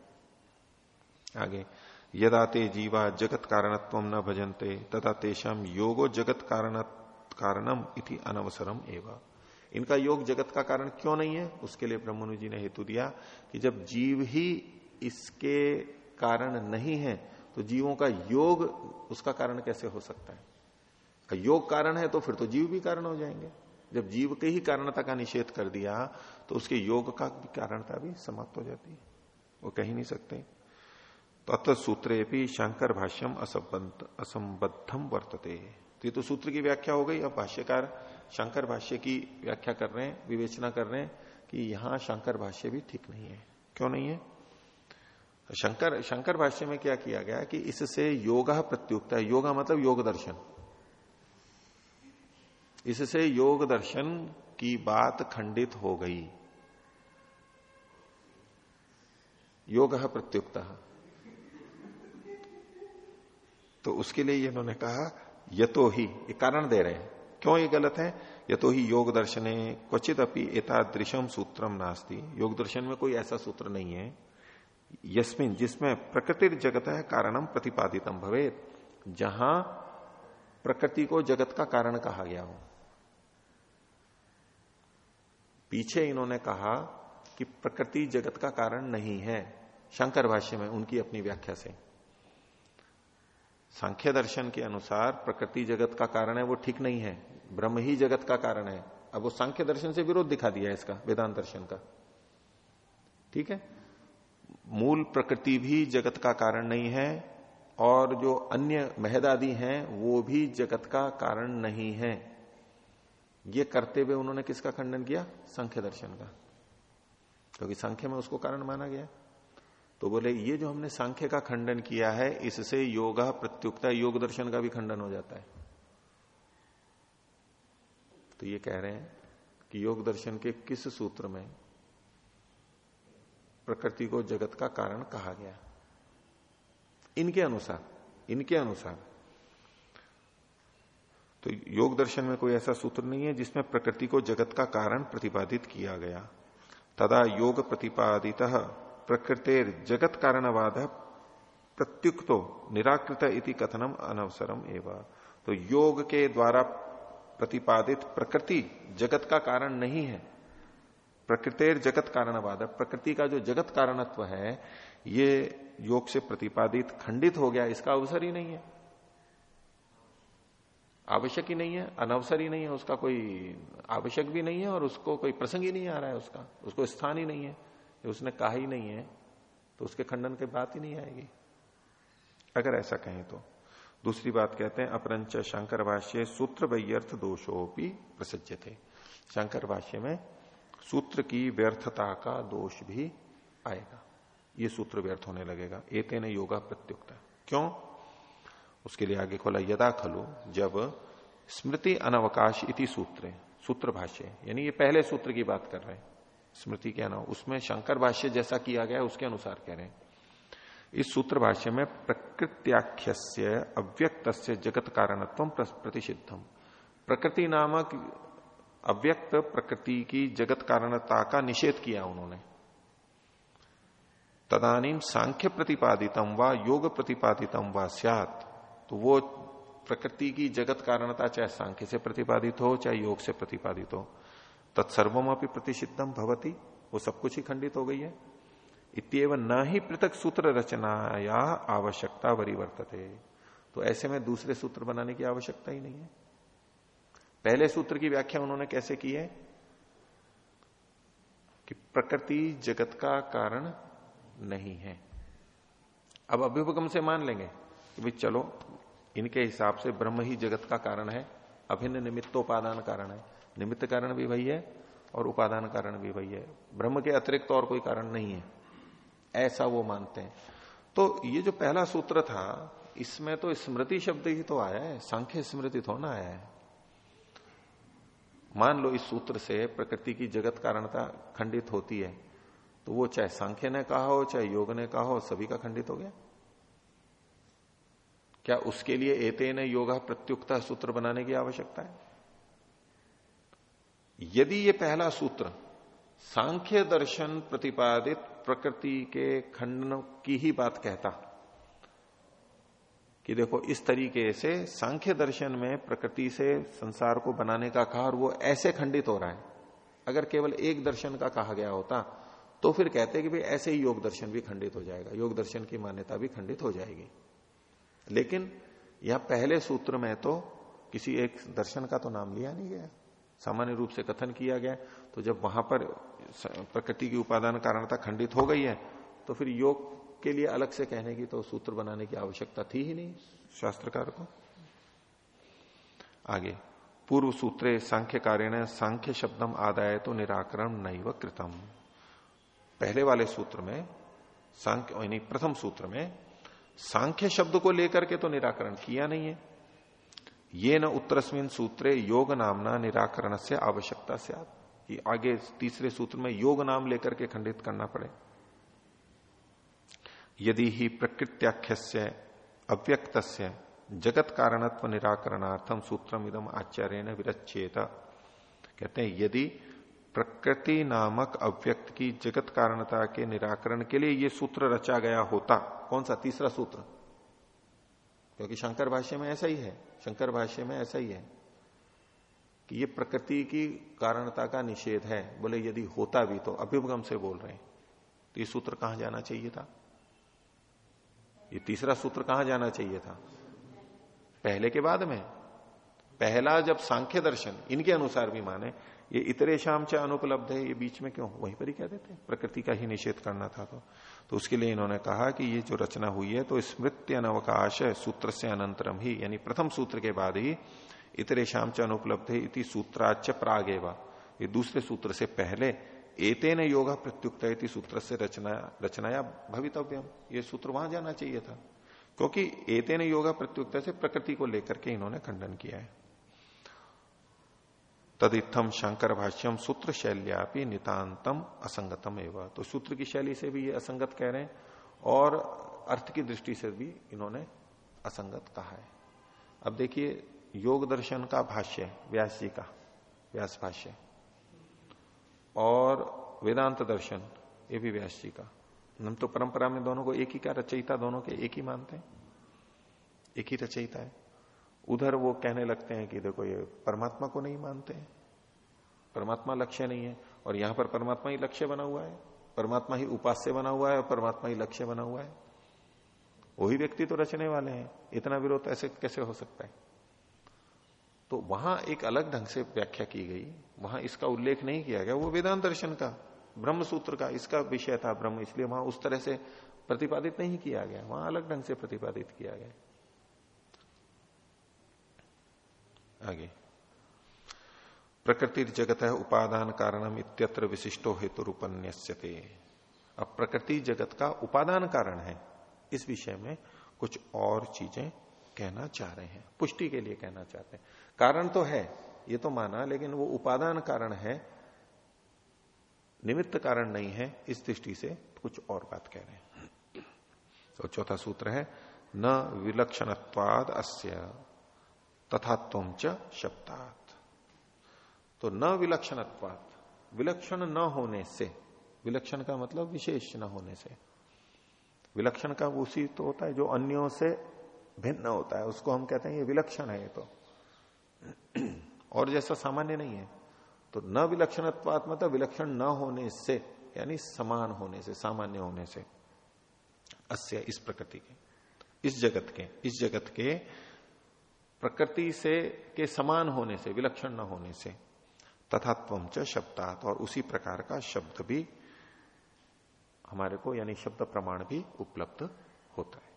आगे, यदा ते जीवा जगत कारणत्व न भजनते तथा तेषाम योगो जगत कारण कारणम इति अनवसरम एवं। इनका योग जगत का कारण क्यों नहीं है? उसके लिए ब्रह्मनु जी ने हेतु दिया कि जब जीव ही इसके कारण नहीं है तो जीवों का योग उसका कारण कैसे हो सकता है? योग कारण है तो फिर तो जीव भी कारण हो जाएँगे। जब जीव के ही कारणता का निषेध कर दिया तो उसके योग का कारणता भी समाप्त हो जाती है। वो कह ही नहीं सकते। तो अत सूत्रे भी शंकर भाष्यम असंबद्धम वर्तते। तो ये तो सूत्र की व्याख्या हो गई। अब भाष्यकार शंकर भाष्य की व्याख्या कर रहे हैं, विवेचना कर रहे हैं कि यहाँ शंकर भाष्य भी ठीक नहीं है। क्यों नहीं है? शंकर शंकर भाष्य में क्या किया गया कि इससे योग प्रत्युक्त योगा मतलब योग दर्शन। इससे योग दर्शन की बात खंडित हो गई। योग प्रत्युक्त। तो उसके लिए इन्होंने कहा, यतो ही ये कारण दे रहे हैं। क्यों ये गलत है? ये तो ही योग दर्शने क्वचित अपनी एतादृशम सूत्रम नास्ती। योग दर्शन में कोई ऐसा सूत्र नहीं है। यस्मिन, जिसमें प्रकृति जगत है कारणम प्रतिपादितम भवे जहाँ प्रकृति को जगत का कारण कहा गया हो। पीछे इन्होंने कहा कि प्रकृति जगत का कारण नहीं है, शंकर भाष्य में उनकी अपनी व्याख्या से। सांख्य दर्शन के अनुसार प्रकृति जगत का कारण है, वो ठीक नहीं है। ब्रह्म ही जगत का कारण है। अब वो सांख्य दर्शन से विरोध दिखा दिया है इसका, वेदांत दर्शन का। ठीक है? मूल प्रकृति भी जगत का कारण नहीं है, और जो अन्य महदादि हैं, वो भी जगत का कारण नहीं है। ये करते हुए उन्होंने किसका खंडन किया? संख्य दर्शन का। क्योंकि तो संख्य में उसको कारण माना गया। तो बोले, ये जो हमने सांख्य का खंडन किया है, इससे योगा प्रत्युक्ता, योग दर्शन का भी खंडन हो जाता है। तो ये कह रहे हैं कि योग दर्शन के किस सूत्र में प्रकृति को जगत का कारण कहा गया? इनके अनुसार इनके अनुसार। तो योग दर्शन में कोई ऐसा सूत्र नहीं है जिसमें प्रकृति को जगत का कारण प्रतिपादित किया गया। तदा योग प्रतिपादित प्रकृतिर जगत कारणवाद प्रत्युक्तो निराकृत इति कथनम अनवसरम एवं। तो योग के द्वारा प्रतिपादित प्रकृति जगत का कारण नहीं है। प्रकृतिर जगत कारणवाद प्रकृति का जो जगत कारणत्व है, ये योग से प्रतिपादित खंडित हो गया, इसका अवसर ही नहीं है। आवश्यक ही नहीं है, अनवसर ही नहीं है, उसका कोई आवश्यक भी नहीं है और उसको कोई प्रसंग ही नहीं आ रहा है उसका, उसको स्थान ही नहीं है। उसने कहा ही नहीं है तो उसके खंडन की बात ही नहीं आएगी। अगर ऐसा कहें तो। दूसरी बात कहते हैं, अपरंच शंकर भाष्य सूत्र व्यर्थ दोषोपी प्रसज्य थे। शंकर भाष्य में सूत्र की व्यर्थता का दोष भी आएगा। ये सूत्र व्यर्थ होने लगेगा। एते ने योगा प्रत्युक्त। क्यों? उसके लिए आगे खोला, यदा खलु, जब स्मृति अनवकाश इति सूत्र सूत्र भाष्य यानी ये पहले सूत्र की बात कर रहे हैं। स्मृति के अनाव उसमें शंकर भाष्य जैसा किया गया उसके अनुसार कह रहे हैं। इस सूत्र भाष्य में प्रकृत्याख्य अव्यक्त जगत कारणत्व प्रतिषिद्धम प्रकृति नामक अव्यक्त प्रकृति की जगत कारणता का निषेध किया उन्होंने। तदानीम सांख्य प्रतिपादितम व योग प्रतिपादितम व तो वो प्रकृति की जगत कारणता चाहे सांख्य से प्रतिपादित हो, चाहे योग से प्रतिपादित हो। तत्सर्वम अपनी प्रतिषिद्धम भवती। वो सब कुछ ही खंडित हो गई है। इतव न ही पृथक सूत्र रचना या आवश्यकता वरिवर्तते तो ऐसे में दूसरे सूत्र बनाने की आवश्यकता ही नहीं है। पहले सूत्र की व्याख्या उन्होंने कैसे की है? कि प्रकृति जगत का कारण नहीं है। अब अभिभुगम से मान लेंगे कि भाई चलो, इनके हिसाब से ब्रह्म ही जगत का कारण है, अभिन्न निमित्तोपादान कारण है। निमित्त कारण भी वही है और उपादान कारण भी वही है। ब्रह्म के अतिरिक्त तो और कोई कारण नहीं है। ऐसा वो मानते हैं। तो ये जो पहला सूत्र था, इसमें तो स्मृति शब्द ही तो आया है, सांख्य स्मृति थोड़ा आया है। मान लो इस सूत्र से प्रकृति की जगत कारणता खंडित होती है तो वो चाहे सांख्य ने कहा हो, चाहे योग ने कहा हो, सभी का खंडित हो गया। क्या उसके लिए एते ने योगा प्रत्युक्ता सूत्र बनाने की आवश्यकता है? यदि ये पहला सूत्र सांख्य दर्शन प्रतिपादित प्रकृति के खंडन की ही बात कहता, कि देखो इस तरीके से सांख्य दर्शन में प्रकृति से संसार को बनाने का कहा और वो ऐसे खंडित हो रहा है। अगर केवल एक दर्शन का कहा गया होता तो फिर कहते कि भाई ऐसे ही योग दर्शन भी खंडित हो जाएगा, योग दर्शन की मान्यता भी खंडित हो जाएगी। लेकिन यह पहले सूत्र में तो किसी एक दर्शन का तो नाम लिया नहीं गया। सामान्य रूप से कथन किया गया तो जब वहाँ पर प्रकृति की उपादान कारणता खंडित हो गई है तो फिर योग के लिए अलग से कहने की तो सूत्र बनाने की आवश्यकता थी ही नहीं, शास्त्रकार को। आगे, पूर्व सूत्रे सांख्य कार्य सांख्य शब्दम आदाय तो निराकरण नहीं व कृतम। पहले वाले सूत्र में, सांख्य प्रथम सूत्र में, सांख्य शब्द को लेकर के तो निराकरण किया नहीं है। ये न उत्तरस्मिन सूत्रे योग नामना निराकरण से आवश्यकता से कि आगे तीसरे सूत्र में योग नाम लेकर के खंडित करना पड़े। यदि ही प्रकृत्याख्य अव्यक्त जगत कारणत्व निराकरणार्थम सूत्रम इदम आचार्य ने विरचेत कहते हैं, यदि प्रकृति नामक अव्यक्त की जगत कारणता के निराकरण के लिए यह सूत्र रचा गया होता, कौन सा तीसरा सूत्र? क्योंकि शंकर भाष्य में ऐसा ही है। शंकर भाष्य में ऐसा ही है कि ये प्रकृति की कारणता का निषेध है। बोले, यदि होता भी तो अभ्युपगम से बोल रहे हैं। तो ये सूत्र कहाँ जाना चाहिए था? ये तीसरा सूत्र कहाँ जाना चाहिए था? पहले के बाद में। पहला जब सांख्य दर्शन, इनके अनुसार भी माने ये इतरे शाम च अनुपलब्ध है, ये बीच में क्यों? वहीं पर ही कह देते प्रकृति का ही निषेध करना था तो। तो उसके लिए इन्होंने कहा कि ये जो रचना हुई है तो स्मृत्य अनवकाश सूत्र से अनंतरम ही, यानी प्रथम सूत्र के बाद ही इतरे शाम च अनुपलब्ध है, इति सूत्राच प्रागेवा। ये दूसरे सूत्र से पहले एतेन योगा प्रत्युक्त सूत्र से रचना, रचनाया भवितव्यम। ये सूत्र वहाँ जाना चाहिए था। क्योंकि एतेन योगा प्रत्युक्त से प्रकृति को लेकर के इन्होंने खंडन किया है। तदिथम शंकर भाष्यम सूत्र शैल्यापि नितांतम असंगतम एवं। तो सूत्र की शैली से भी ये असंगत कह रहे हैं, और अर्थ की दृष्टि से भी इन्होंने असंगत कहा है। अब देखिए, योग दर्शन का भाष्य व्यास जी का, व्यास भाष्य। और वेदांत दर्शन, ये भी व्यास जी का। हम तो परंपरा में दोनों को एक ही का रचयिता, दोनों के एक ही मानते हैं। एक ही रचयिता है। उधर वो कहने लगते हैं कि देखो, ये परमात्मा को नहीं मानते हैं। परमात्मा लक्ष्य नहीं है, और यहाँ पर परमात्मा ही लक्ष्य बना हुआ है। परमात्मा ही उपास्य बना हुआ है, और परमात्मा ही लक्ष्य बना हुआ है। वही व्यक्ति तो रचने वाले हैं। इतना विरोध ऐसे कैसे हो सकता है? तो वहाँ एक अलग ढंग से व्याख्या की गई। वहाँ इसका उल्लेख नहीं किया गया। वो वेदांत दर्शन का ब्रह्म सूत्र का, इसका विषय था ब्रह्म, इसलिए वहाँ उस तरह से प्रतिपादित नहीं किया गया। वहाँ अलग ढंग से प्रतिपादित किया गया। आगे। प्रकृति जगत है उपादान कारणम इत्यत्र विशिष्टो हेतु रूपन्यस्यते अब प्रकृति जगत का उपादान कारण है। इस विषय में कुछ और चीज़ें कहना चाह रहे हैं। पुष्टि के लिए कहना चाहते हैं। कारण तो है, ये तो माना, लेकिन वो उपादान कारण है। निमित्त कारण नहीं है, इस दृष्टि से कुछ और बात कह रहे हैं। तो चौथा सूत्र है, न विलक्षणत्वाद अस्य। तथा तुम च शब्दात। तो न विलक्षणत्वाद विलक्षण न होने से, विलक्षण का मतलब विशेष न होने से। विलक्षण का उसी तो होता है जो अन्यों से भिन्न होता है, उसको हम कहते हैं ये विलक्षण है ये तो। और जैसा सामान्य नहीं है। तो न विलक्षणत्वात्म मतलब विलक्षण न होने से, यानी समान होने से, सामान्य होने से। अस्य इस प्रकृति के, इस जगत के, इस जगत के प्रकृति से के समान होने से, विलक्षण न होने से, तथात्व च शब्दात, और उसी प्रकार का शब्द भी हमारे को, यानी शब्द प्रमाण भी उपलब्ध होता है।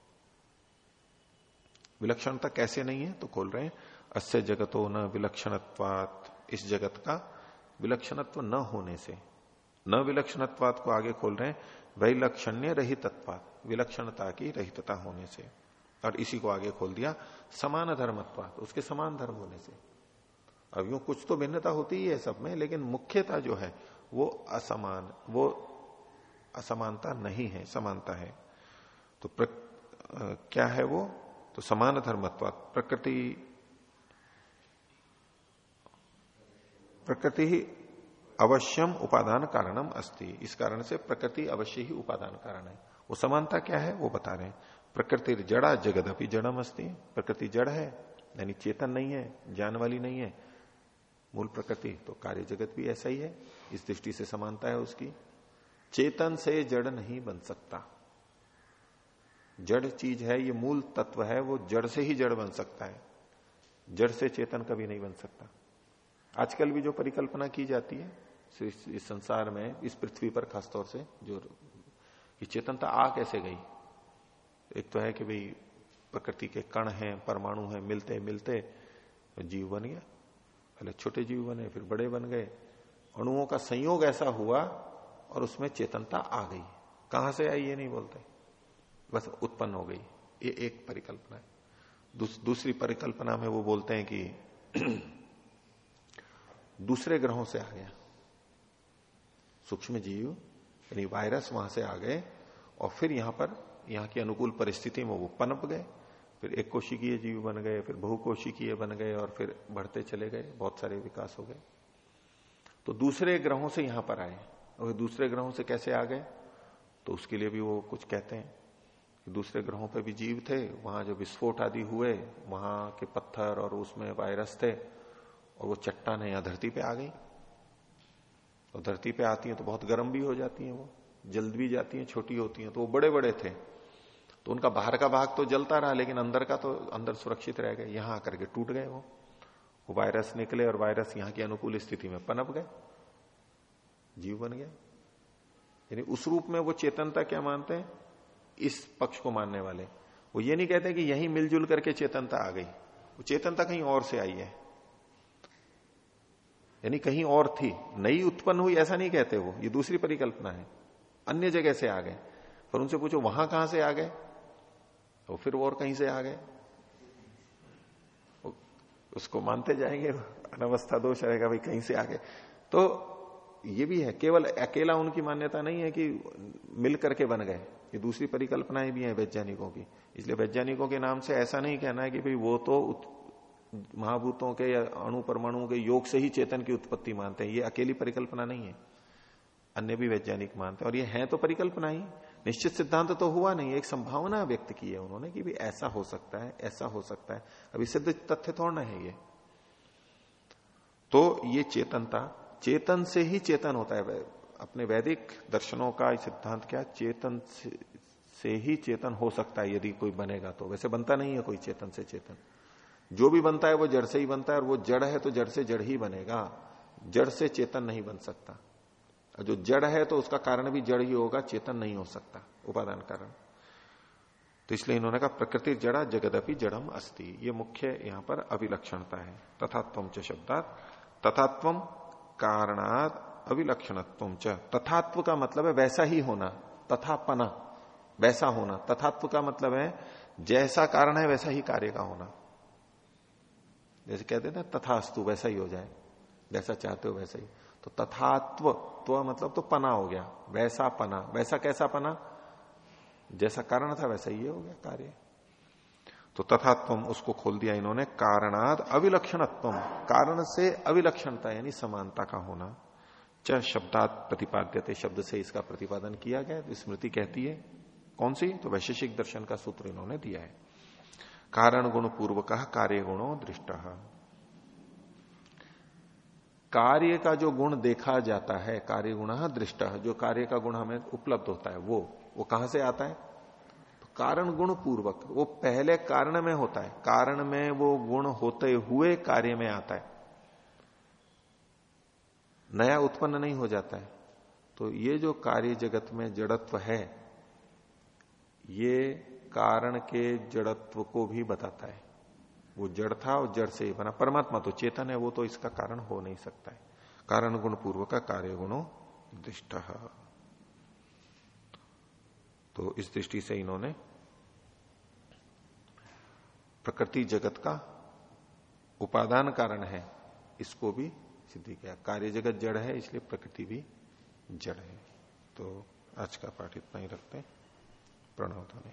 विलक्षणता कैसे नहीं है तो खोल रहे हैं, अस्य जगतो न विलक्षणत्वात, इस जगत का विलक्षणत्व न होने से। न विलक्षणत्वात को आगे खोल रहे हैं, वैलक्षण्य रहितत्वात, विलक्षणता की रहितता होने से। और इसी को आगे खोल दिया समान धर्मत्वात उसके समान धर्म होने से। अब यूँ कुछ तो भिन्नता होती ही है सब में लेकिन मुख्यता जो है वो असमान वो असमानता नहीं है समानता है। तो प्र, क्या है वो? तो समान धर्मत्वात प्रकृति प्रकृति ही अवश्यम उपादान कारणम अस्ति। इस कारण से प्रकृति अवश्य ही उपादान कारण है। वो समानता क्या है? वो बता रहे हैं। प्रकृति जड़ा जगत अभी जड़म अस्ति। प्रकृति जड़ है, यानी चेतन नहीं है, ज्ञान वाली नहीं है। मूल प्रकृति तो कार्य जगत भी ऐसा ही है। इस दृष्टि से समानता है उसकी। चेतन से जड़ नहीं बन सकता। जड़ चीज़ है, ये मूल तत्व है, वो जड़ से ही जड़ बन सकता है। जड़ से चेतन कभी नहीं बन सकता। आजकल भी जो परिकल्पना की जाती है, इस संसार में, इस पृथ्वी पर खासतौर से, जो ये चेतनता आ कैसे गई? एक तो है कि भाई प्रकृति के कण हैं परमाणु हैं मिलते मिलते जीव बन गया। पहले छोटे जीव बने फिर बड़े बन गए। अणुओं का संयोग ऐसा हुआ और उसमें चेतनता आ गई। कहाँ से आई ये नहीं बोलते। बस उत्पन्न हो गई। ये एक परिकल्पना है। दूस, दूसरी परिकल्पना में वो बोलते हैं कि दूसरे ग्रहों से आ गया। सूक्ष्म जीव यानी वायरस वहाँ से आ गए और फिर यहाँ पर यहाँ की अनुकूल परिस्थिति में वो पनप गए, फिर एक कोशिकीय जीव बन गए, फिर बहुकोशिकीय बन गए और फिर बढ़ते चले गए, बहुत सारे विकास हो गए। तो दूसरे ग्रहों से यहाँ पर आए और दूसरे ग्रहों से कैसे आ गए? तो उसके लिए भी वो कुछ कहते हैं कि दूसरे ग्रहों पर भी जीव थे, वहाँ जो विस्फोट आदि हुए, वहाँ के पत्थर और उसमें वायरस थे, और वो चट्टान यहाँ धरती पे आ गई। और धरती पे आती है तो बहुत गर्म भी हो जाती है वो, जल्द भी जाती है, छोटी होती है तो वो बड़े बड़े थे। तो उनका बाहर का भाग तो जलता रहा, लेकिन अंदर का तो अंदर सुरक्षित रह गए, यहाँ आकर के टूट गए वो। वो वायरस निकले और वायरस यहाँ की अनुकूल स्थिति में पनप गए। जीव बन गया। यानी उस रूप में वो चेतनता क्या मानते हैं? इस पक्ष को मानने वाले। वो ये नहीं कहते कि यही मिलजुल करके चेतनता आ गई। वो चेतनता कहीं और से आई है। यानी कहीं और थी। नई उत्पन्न हुई, ऐसा नहीं कहते वो। ये दूसरी परिकल्पना है। अन्य जगह से आ गए। पर उनसे पूछो, वहाँ कहाँ से आ गए? तो फिर और कहीं से आ गए। उसको मानते जाएँगे, अनवस्था दोष रहेगा, भाई कहीं से आ गए। तो ये भी है, केवल अकेला उनकी मान्यता नहीं है कि मिल करके बन गए। ये दूसरी परिकल्पनाएँ भी हैं वैज्ञानिकों की। इसलिए वैज्ञानिकों के नाम से ऐसा नहीं कहना है कि भाई वो तो महाभूतों के या अणु परमाणुओं के योग से ही चेतन की उत्पत्ति मानते हैं। ये अकेली परिकल्पना नहीं है। अन्य भी वैज्ञानिक मानते हैं। और ये है तो परिकल्पना ही। निश्चित सिद्धांत तो हुआ नहीं एक संभावना व्यक्त की है उन्होंने कि भी ऐसा हो सकता है ऐसा हो सकता है। अभी सिद्ध तथ्य थोड़ा है ये। तो ये चेतनता चेतन से ही चेतन होता है। अपने वैदिक दर्शनों का सिद्धांत क्या चेतन से, से ही चेतन हो सकता है यदि कोई बनेगा तो। वैसे बनता नहीं है कोई चेतन से चेतन। जो भी बनता है वो जड़ से ही बनता है और वो जड़ है तो जड़ से जड़ ही बनेगा। जड़ से चेतन नहीं बन सकता। जो जड़ है तो उसका कारण भी जड़ ही होगा, चेतन नहीं हो सकता, उपादान कारण। तो इसलिए इन्होंने कहा, प्रकृति जड़ा, जगदपि जड़म अस्ति। ये मुख्य यहाँ पर अभिलक्षणता है। तथात्व च शब्दात, तथात्व कारणात अविलक्षणत्व च। तथात्व का मतलब है वैसा ही होना, तथापना, वैसा होना। तथात्व का मतलब है जैसा कारण है वैसा ही कार्य का होना। जैसे कहते हैं तथास्तु वैसा ही हो जाए, जैसा चाहते हो वैसा ही। तो तथात्व तो मतलब तो पना हो गया, वैसा पना, वैसा कैसा पना? जैसा कारण था वैसा ही हो गया कार्य। तो तथात्व उसको खोल दिया इन्होंने, कारणाद अविलक्षणत्व कारण से अविलक्षणता यानी समानता का होना। च शब्दात प्रतिपाद्यते, शब्द से इसका प्रतिपादन किया गया तो स्मृति कहती है। कौन सी? तो वैशेषिक दर्शन का सूत्र इन्होंने दिया है। कारण गुण पूर्वक, कार्य गुणों दृष्ट। कार्य का जो गुण देखा जाता है, कार्य गुण दृष्ट, जो कार्य का गुण हमें उपलब्ध होता है, वो वो कहाँ से आता है? तो कारण गुण पूर्वक, वो पहले कारण में होता है, कारण में वो गुण होते हुए कार्य में आता है। नया उत्पन्न नहीं हो जाता है। तो ये जो कार्य जगत में जड़त्व है, ये कारण के जड़त्व को भी बताता है। वो जड़ था और जड़ से ही बना। परमात्मा तो चेतन है, वो तो इसका कारण हो नहीं सकता है। कारण गुण पूर्व का कार्य गुणों दृष्ट। तो इस दृष्टि से इन्होंने प्रकृति जगत का उपादान कारण है, इसको भी सिद्धि किया। कार्य जगत जड़ है, इसलिए प्रकृति भी जड़ है। तो आज का पाठ इतना ही रखते हैं। प्रणव ध्वनि